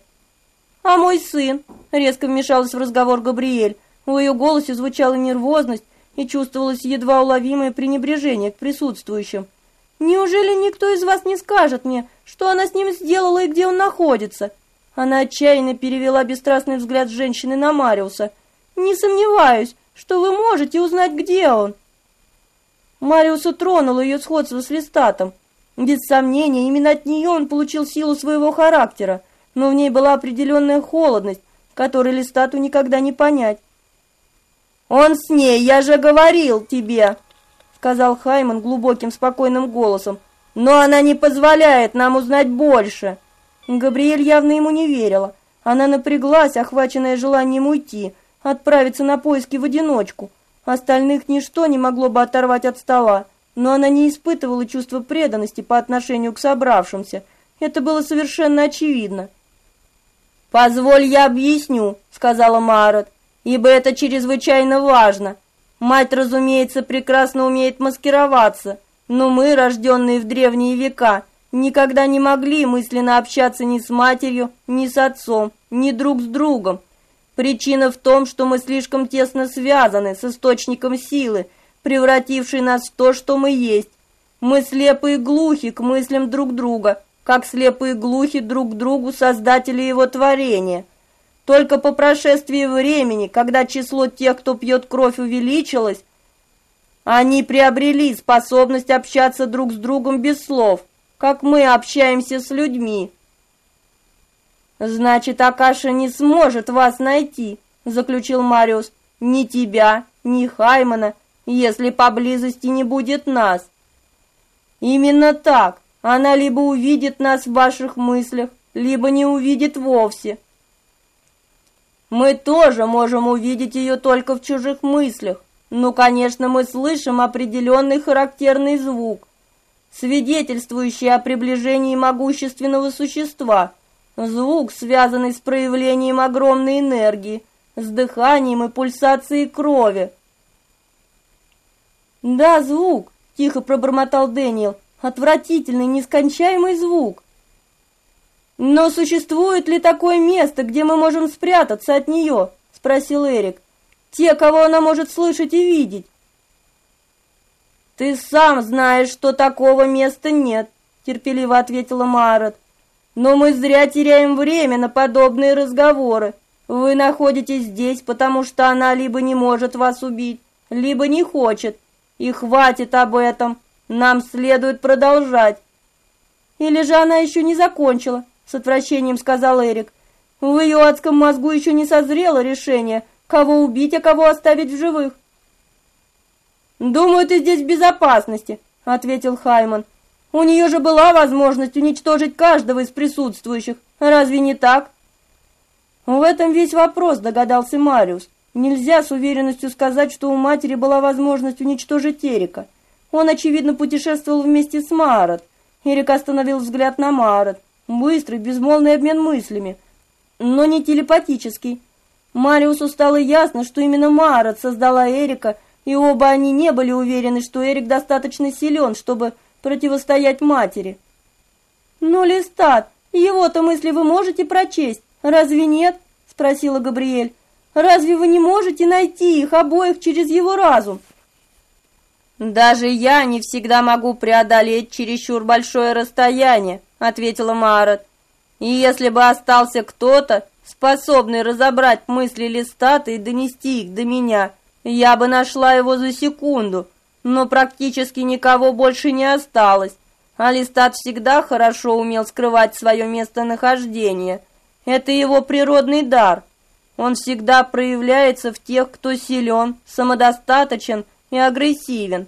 «А мой сын?» — резко вмешалась в разговор Габриэль. В ее голосе звучала нервозность и чувствовалось едва уловимое пренебрежение к присутствующим. «Неужели никто из вас не скажет мне, что она с ним сделала и где он находится?» Она отчаянно перевела бесстрастный взгляд женщины на Мариуса. «Не сомневаюсь, что вы можете узнать, где он». Мариуса тронуло ее сходство с Листатом. Без сомнения, именно от нее он получил силу своего характера, но в ней была определенная холодность, которой Листату никогда не понять. «Он с ней, я же говорил тебе!» сказал Хайман глубоким спокойным голосом. «Но она не позволяет нам узнать больше!» Габриэль явно ему не верила. Она напряглась, охваченная желанием уйти, отправиться на поиски в одиночку. Остальных ничто не могло бы оторвать от стола, но она не испытывала чувства преданности по отношению к собравшимся. Это было совершенно очевидно. «Позволь я объясню», — сказала Марот ибо это чрезвычайно важно. Мать, разумеется, прекрасно умеет маскироваться, но мы, рожденные в древние века, никогда не могли мысленно общаться ни с матерью, ни с отцом, ни друг с другом. Причина в том, что мы слишком тесно связаны с источником силы, превратившей нас в то, что мы есть. Мы слепы и глухи к мыслям друг друга, как слепы и глухи друг к другу создатели его творения – только по прошествии времени, когда число тех, кто пьет кровь, увеличилось, они приобрели способность общаться друг с другом без слов, как мы общаемся с людьми. Значит, Акаша не сможет вас найти, заключил Мариус. Ни тебя, ни Хаймана, если поблизости не будет нас. Именно так. Она либо увидит нас в ваших мыслях, либо не увидит вовсе. Мы тоже можем увидеть ее только в чужих мыслях. Ну, конечно, мы слышим определенный характерный звук, свидетельствующий о приближении могущественного существа. Звук, связанный с проявлением огромной энергии, с дыханием и пульсацией крови. Да, звук, тихо пробормотал Дэниел. Отвратительный, нескончаемый звук. Но существует ли такое место, где мы можем спрятаться от нее? спросил Эрик. Те, кого она может слышать и видеть. Ты сам знаешь, что такого места нет, терпеливо ответила Марат. Но мы зря теряем время на подобные разговоры. Вы находитесь здесь, потому что она либо не может вас убить, либо не хочет. И хватит об этом. Нам следует продолжать. Или же она еще не закончила, с отвращением сказал Эрик. В ее адском мозгу еще не созрело решение, кого убить, а кого оставить в живых. «Думаю, ты здесь в безопасности», — ответил Хайман. «У нее же была возможность уничтожить каждого из присутствующих. Разве не так?» В этом весь вопрос, догадался Мариус. Нельзя с уверенностью сказать, что у матери была возможность уничтожить Эрика. Он, очевидно, путешествовал вместе с Марот. Эрик остановил взгляд на Марот. Быстрый, безмолвный обмен мыслями, но не телепатический. Мариусу стало ясно, что именно Марот создала Эрика, и оба они не были уверены, что Эрик достаточно силен, чтобы противостоять матери. «Но, Листат, его-то мысли вы можете прочесть, разве нет?» — спросила Габриэль. «Разве вы не можете найти их обоих через его разум?» «Даже я не всегда могу преодолеть чересчур большое расстояние», — ответила Марат. «И если бы остался кто-то, способный разобрать мысли Листата и донести их до меня, я бы нашла его за секунду, но практически никого больше не осталось. А Листат всегда хорошо умел скрывать свое местонахождение. Это его природный дар. Он всегда проявляется в тех, кто силен, самодостаточен и агрессивен.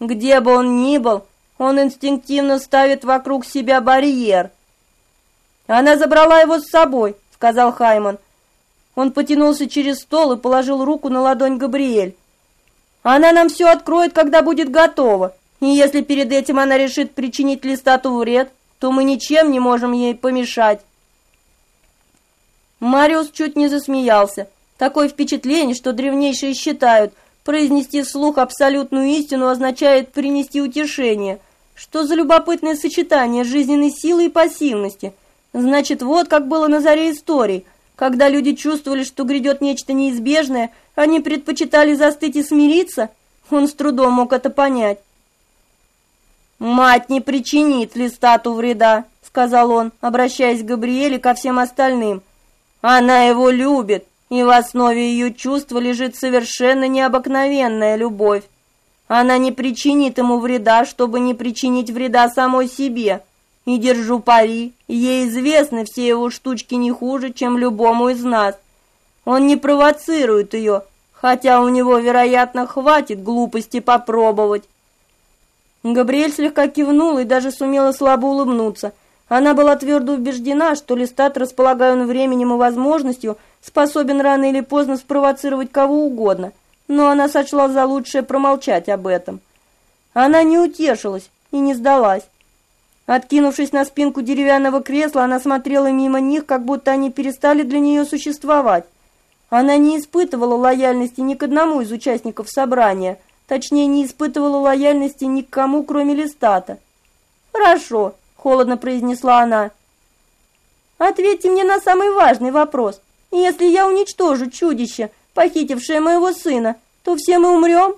Где бы он ни был, он инстинктивно ставит вокруг себя барьер. Она забрала его с собой, сказал Хайман. Он потянулся через стол и положил руку на ладонь Габриэль. Она нам все откроет, когда будет готова. И если перед этим она решит причинить Листату вред, то мы ничем не можем ей помешать. Мариус чуть не засмеялся. Такое впечатление, что древнейшие считают, произнести вслух абсолютную истину означает принести утешение. Что за любопытное сочетание жизненной силы и пассивности? Значит, вот как было на заре истории – когда люди чувствовали, что грядет нечто неизбежное, они предпочитали застыть и смириться? Он с трудом мог это понять. «Мать не причинит Листату вреда», — сказал он, обращаясь к Габриэле ко всем остальным. «Она его любит, и в основе ее чувства лежит совершенно необыкновенная любовь. Она не причинит ему вреда, чтобы не причинить вреда самой себе. И держу пари, ей известны все его штучки не хуже, чем любому из нас. Он не провоцирует ее, хотя у него, вероятно, хватит глупости попробовать. Габриэль слегка кивнула и даже сумела слабо улыбнуться. Она была твердо убеждена, что Листат, располагая он временем и возможностью, способен рано или поздно спровоцировать кого угодно, но она сочла за лучшее промолчать об этом. Она не утешилась и не сдалась. Откинувшись на спинку деревянного кресла, она смотрела мимо них, как будто они перестали для нее существовать. Она не испытывала лояльности ни к одному из участников собрания, точнее, не испытывала лояльности ни к кому, кроме Листата. «Хорошо», — холодно произнесла она. «Ответьте мне на самый важный вопрос. Если я уничтожу чудище, похитившее моего сына, то все мы умрем?»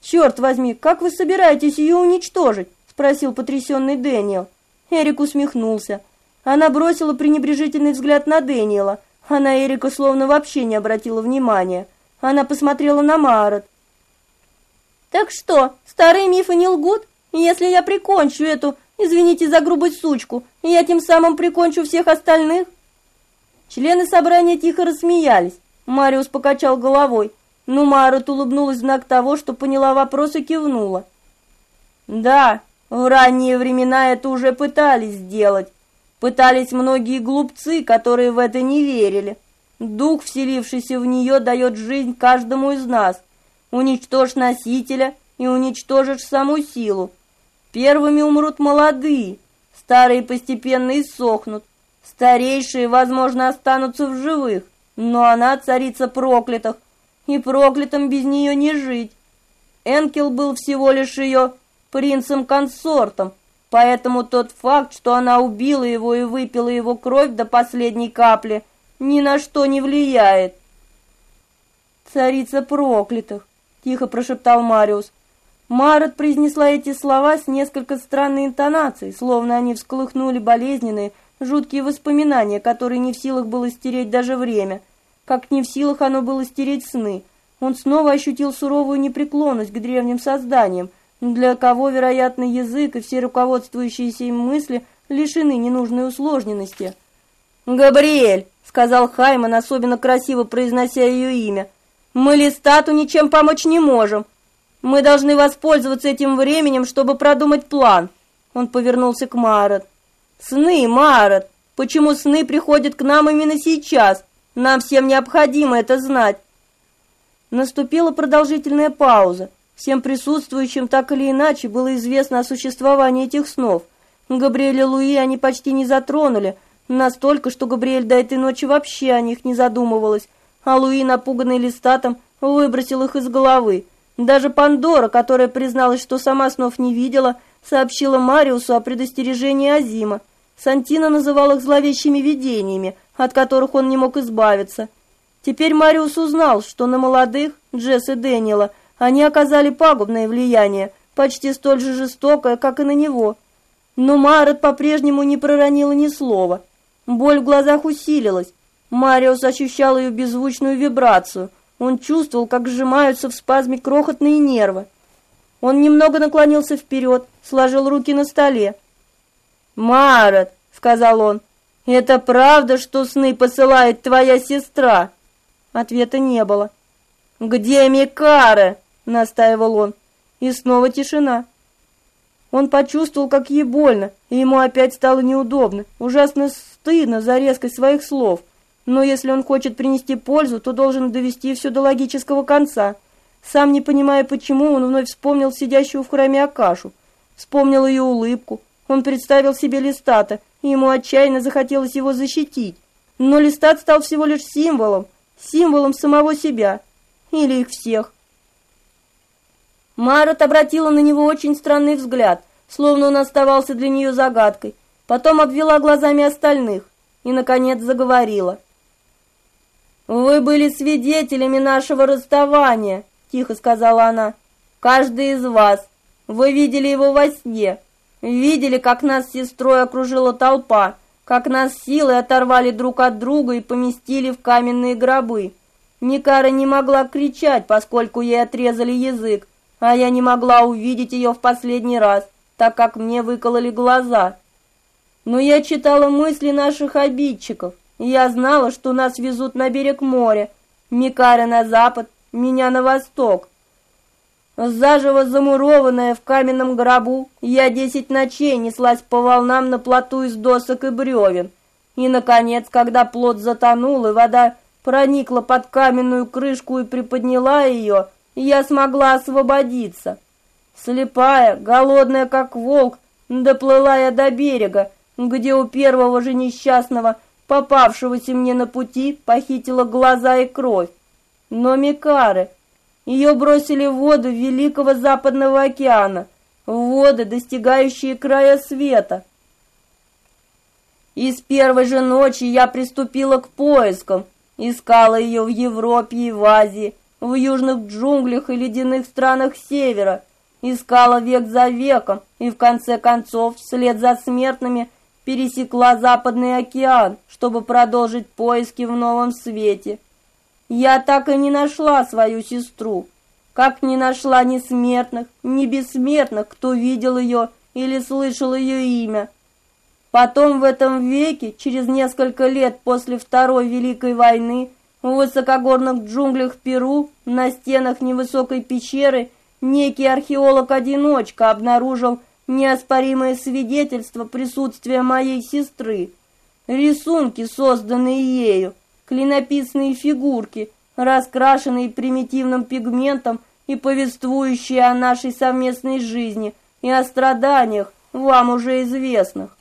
«Черт возьми, как вы собираетесь ее уничтожить?» спросил потрясенный Дэниел. Эрик усмехнулся. Она бросила пренебрежительный взгляд на Дэниела. Она Эрика словно вообще не обратила внимания. Она посмотрела на Марот. «Так что, старые мифы не лгут? Если я прикончу эту, извините за грубость сучку, я тем самым прикончу всех остальных?» Члены собрания тихо рассмеялись. Мариус покачал головой, но Марот улыбнулась в знак того, что поняла вопрос и кивнула. «Да, в ранние времена это уже пытались сделать. Пытались многие глупцы, которые в это не верили. Дух, вселившийся в нее, дает жизнь каждому из нас. Уничтожь носителя и уничтожишь саму силу. Первыми умрут молодые, старые постепенно иссохнут. Старейшие, возможно, останутся в живых, но она царица проклятых, и проклятым без нее не жить. Энкел был всего лишь ее принцем-консортом, поэтому тот факт, что она убила его и выпила его кровь до последней капли, ни на что не влияет. «Царица проклятых!» — тихо прошептал Мариус. Марот произнесла эти слова с несколько странной интонацией, словно они всколыхнули болезненные, жуткие воспоминания, которые не в силах было стереть даже время, как не в силах оно было стереть сны. Он снова ощутил суровую непреклонность к древним созданиям, для кого, вероятно, язык и все руководствующиеся им мысли лишены ненужной усложненности. «Габриэль!» — сказал Хайман, особенно красиво произнося ее имя. «Мы Листату ничем помочь не можем. Мы должны воспользоваться этим временем, чтобы продумать план. Он повернулся к Марат. Сны, Марат, почему сны приходят к нам именно сейчас? Нам всем необходимо это знать. Наступила продолжительная пауза. Всем присутствующим так или иначе было известно о существовании этих снов. Габриэль и Луи они почти не затронули, настолько, что Габриэль до этой ночи вообще о них не задумывалась, а Луи, напуганный листатом, выбросил их из головы. Даже Пандора, которая призналась, что сама снов не видела, сообщила Мариусу о предостережении Азима. Сантина называл их зловещими видениями, от которых он не мог избавиться. Теперь Мариус узнал, что на молодых, Джесс и Дэниела, они оказали пагубное влияние, почти столь же жестокое, как и на него. Но Марет по-прежнему не проронила ни слова. Боль в глазах усилилась. Мариус ощущал ее беззвучную вибрацию, он чувствовал, как сжимаются в спазме крохотные нервы. Он немного наклонился вперед, сложил руки на столе. «Марат», — сказал он, — «это правда, что сны посылает твоя сестра?» Ответа не было. «Где Микара?» — настаивал он. И снова тишина. Он почувствовал, как ей больно, и ему опять стало неудобно, ужасно стыдно за резкость своих слов — но если он хочет принести пользу, то должен довести все до логического конца. Сам не понимая почему, он вновь вспомнил сидящую в храме Акашу. Вспомнил ее улыбку. Он представил себе Листата, и ему отчаянно захотелось его защитить. Но Листат стал всего лишь символом, символом самого себя. Или их всех. Марат обратила на него очень странный взгляд, словно он оставался для нее загадкой. Потом обвела глазами остальных и, наконец, заговорила. «Вы были свидетелями нашего расставания», — тихо сказала она. «Каждый из вас. Вы видели его во сне. Видели, как нас с сестрой окружила толпа, как нас силой оторвали друг от друга и поместили в каменные гробы. Никара не могла кричать, поскольку ей отрезали язык, а я не могла увидеть ее в последний раз, так как мне выкололи глаза. Но я читала мысли наших обидчиков, я знала, что нас везут на берег моря, Микары на запад, меня на восток. Заживо замурованная в каменном гробу, я десять ночей неслась по волнам на плоту из досок и бревен. И, наконец, когда плот затонул и вода проникла под каменную крышку и приподняла ее, я смогла освободиться. Слепая, голодная, как волк, доплыла я до берега, где у первого же несчастного попавшегося мне на пути, похитила глаза и кровь. Но Микары, ее бросили в воду Великого Западного океана, в воды, достигающие края света. И с первой же ночи я приступила к поискам, искала ее в Европе и в Азии, в южных джунглях и ледяных странах севера, искала век за веком и в конце концов, вслед за смертными, пересекла Западный океан, чтобы продолжить поиски в новом свете. Я так и не нашла свою сестру, как не нашла ни смертных, ни бессмертных, кто видел ее или слышал ее имя. Потом в этом веке, через несколько лет после Второй Великой войны, в высокогорных джунглях Перу, на стенах невысокой пещеры, некий археолог-одиночка обнаружил неоспоримое свидетельство присутствия моей сестры. Рисунки, созданные ею, клинописные фигурки, раскрашенные примитивным пигментом и повествующие о нашей совместной жизни и о страданиях, вам уже известных.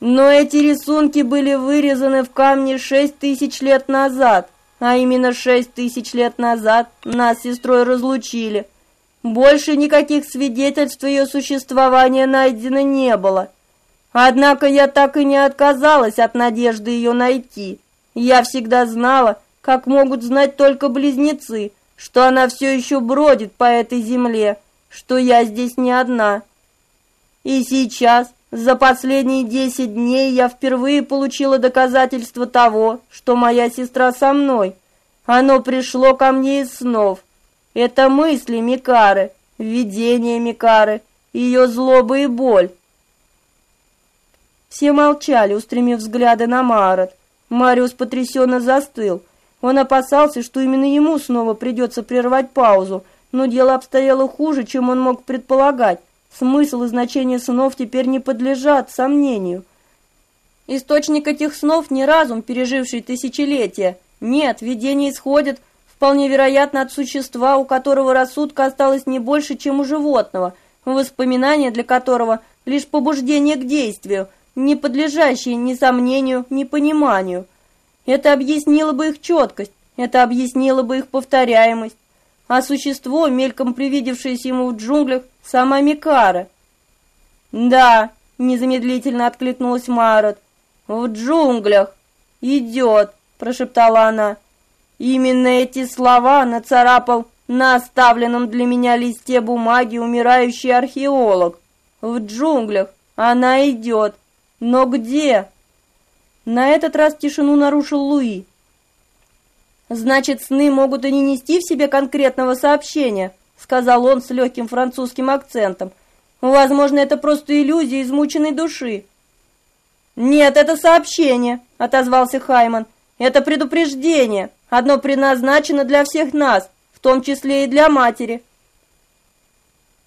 Но эти рисунки были вырезаны в камне шесть тысяч лет назад, а именно шесть тысяч лет назад нас с сестрой разлучили – Больше никаких свидетельств ее существования найдено не было. Однако я так и не отказалась от надежды ее найти. Я всегда знала, как могут знать только близнецы, что она все еще бродит по этой земле, что я здесь не одна. И сейчас, за последние десять дней, я впервые получила доказательство того, что моя сестра со мной. Оно пришло ко мне из снов. Это мысли Микары, видение Микары, ее злоба и боль. Все молчали, устремив взгляды на Марат. Мариус потрясенно застыл. Он опасался, что именно ему снова придется прервать паузу, но дело обстояло хуже, чем он мог предполагать. Смысл и значение снов теперь не подлежат сомнению. Источник этих снов не разум, переживший тысячелетия. Нет, видения исходят, вполне вероятно, от существа, у которого рассудка осталось не больше, чем у животного, воспоминания для которого лишь побуждение к действию – не подлежащие ни сомнению, ни пониманию. Это объяснило бы их четкость, это объяснило бы их повторяемость. А существо, мельком привидевшееся ему в джунглях, сама Микара. «Да», — незамедлительно откликнулась Марот, — «в джунглях. Идет», — прошептала она. Именно эти слова нацарапал на оставленном для меня листе бумаги умирающий археолог. В джунглях она идет. Но где? На этот раз тишину нарушил Луи. Значит, сны могут и не нести в себе конкретного сообщения, сказал он с легким французским акцентом. Возможно, это просто иллюзия измученной души. Нет, это сообщение, отозвался Хайман. Это предупреждение. Одно предназначено для всех нас, в том числе и для матери.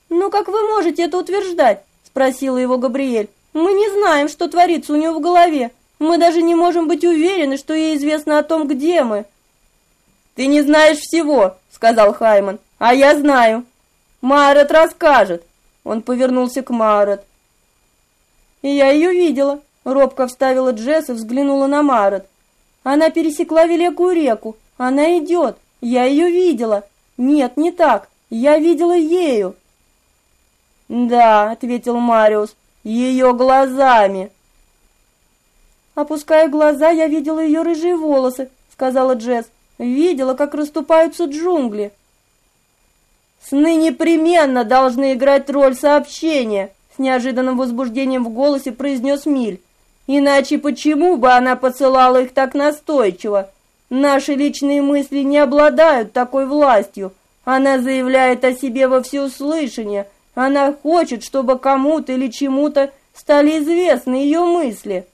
Ну как вы можете это утверждать? спросила его Габриэль. Мы не знаем, что творится у него в голове. Мы даже не можем быть уверены, что ей известно о том, где мы. Ты не знаешь всего, сказал Хайман. А я знаю. Марет расскажет. Он повернулся к Марет. И я ее видела. Робко вставила Джесс и взглянула на Марет. Она пересекла великую реку. Она идет. Я ее видела. Нет, не так. Я видела ею. Да, ответил Мариус ее глазами. Опуская глаза, я видела ее рыжие волосы, сказала Джесс. Видела, как расступаются джунгли. Сны непременно должны играть роль сообщения, с неожиданным возбуждением в голосе произнес Миль. Иначе почему бы она посылала их так настойчиво? Наши личные мысли не обладают такой властью. Она заявляет о себе во всеуслышание, она хочет, чтобы кому-то или чему-то стали известны ее мысли.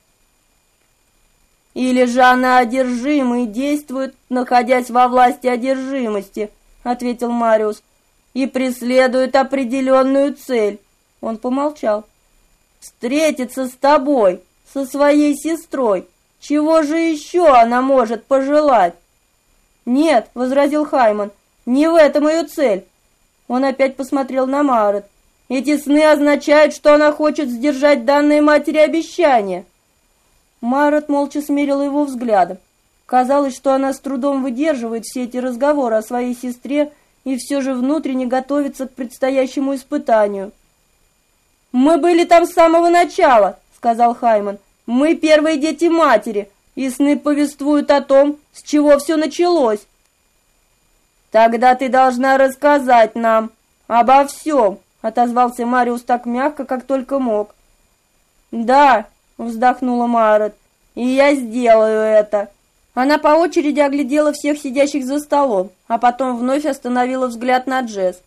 Или же она одержима и действует, находясь во власти одержимости, ответил Мариус, и преследует определенную цель. Он помолчал. Встретиться с тобой, со своей сестрой. Чего же еще она может пожелать? Нет, возразил Хайман. Не в этом ее цель. Он опять посмотрел на Марет. Эти сны означают, что она хочет сдержать данное матери обещание. Марет молча смерила его взглядом. Казалось, что она с трудом выдерживает все эти разговоры о своей сестре и все же внутренне готовится к предстоящему испытанию. «Мы были там с самого начала», — сказал Хайман. «Мы первые дети матери, и сны повествуют о том, с чего все началось». Тогда ты должна рассказать нам обо всем, отозвался Мариус так мягко, как только мог. Да, вздохнула Марет. И я сделаю это. Она по очереди оглядела всех сидящих за столом, а потом вновь остановила взгляд на Джесс.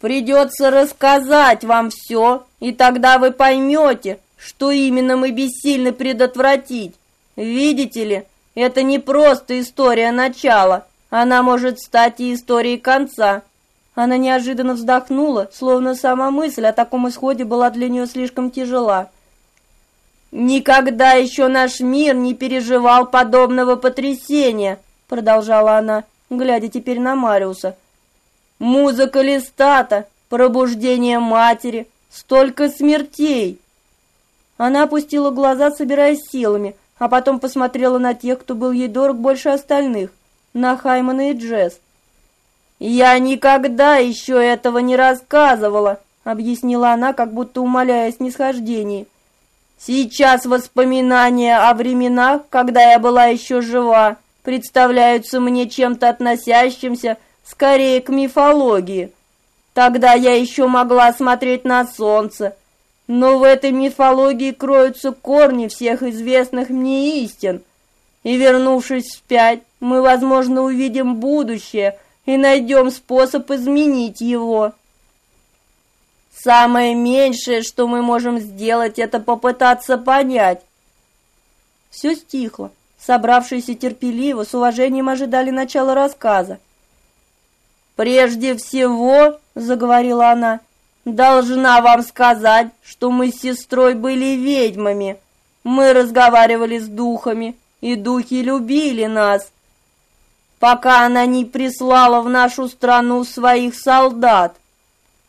Придется рассказать вам все, и тогда вы поймете, что именно мы бессильны предотвратить. Видите ли, это не просто история начала, она может стать и историей конца. Она неожиданно вздохнула, словно сама мысль о таком исходе была для нее слишком тяжела. Никогда еще наш мир не переживал подобного потрясения, продолжала она, глядя теперь на Мариуса. Музыка Листата, пробуждение матери, столько смертей. Она опустила глаза, собираясь силами, а потом посмотрела на тех, кто был ей дорог больше остальных на Хаймана и Джесс. «Я никогда еще этого не рассказывала», — объяснила она, как будто умоляя снисхождений. «Сейчас воспоминания о временах, когда я была еще жива, представляются мне чем-то относящимся скорее к мифологии. Тогда я еще могла смотреть на солнце, но в этой мифологии кроются корни всех известных мне истин. И вернувшись вспять, мы, возможно, увидим будущее и найдем способ изменить его. Самое меньшее, что мы можем сделать, это попытаться понять. Все стихло. Собравшиеся терпеливо, с уважением ожидали начала рассказа. «Прежде всего, — заговорила она, — должна вам сказать, что мы с сестрой были ведьмами. Мы разговаривали с духами, и духи любили нас, пока она не прислала в нашу страну своих солдат.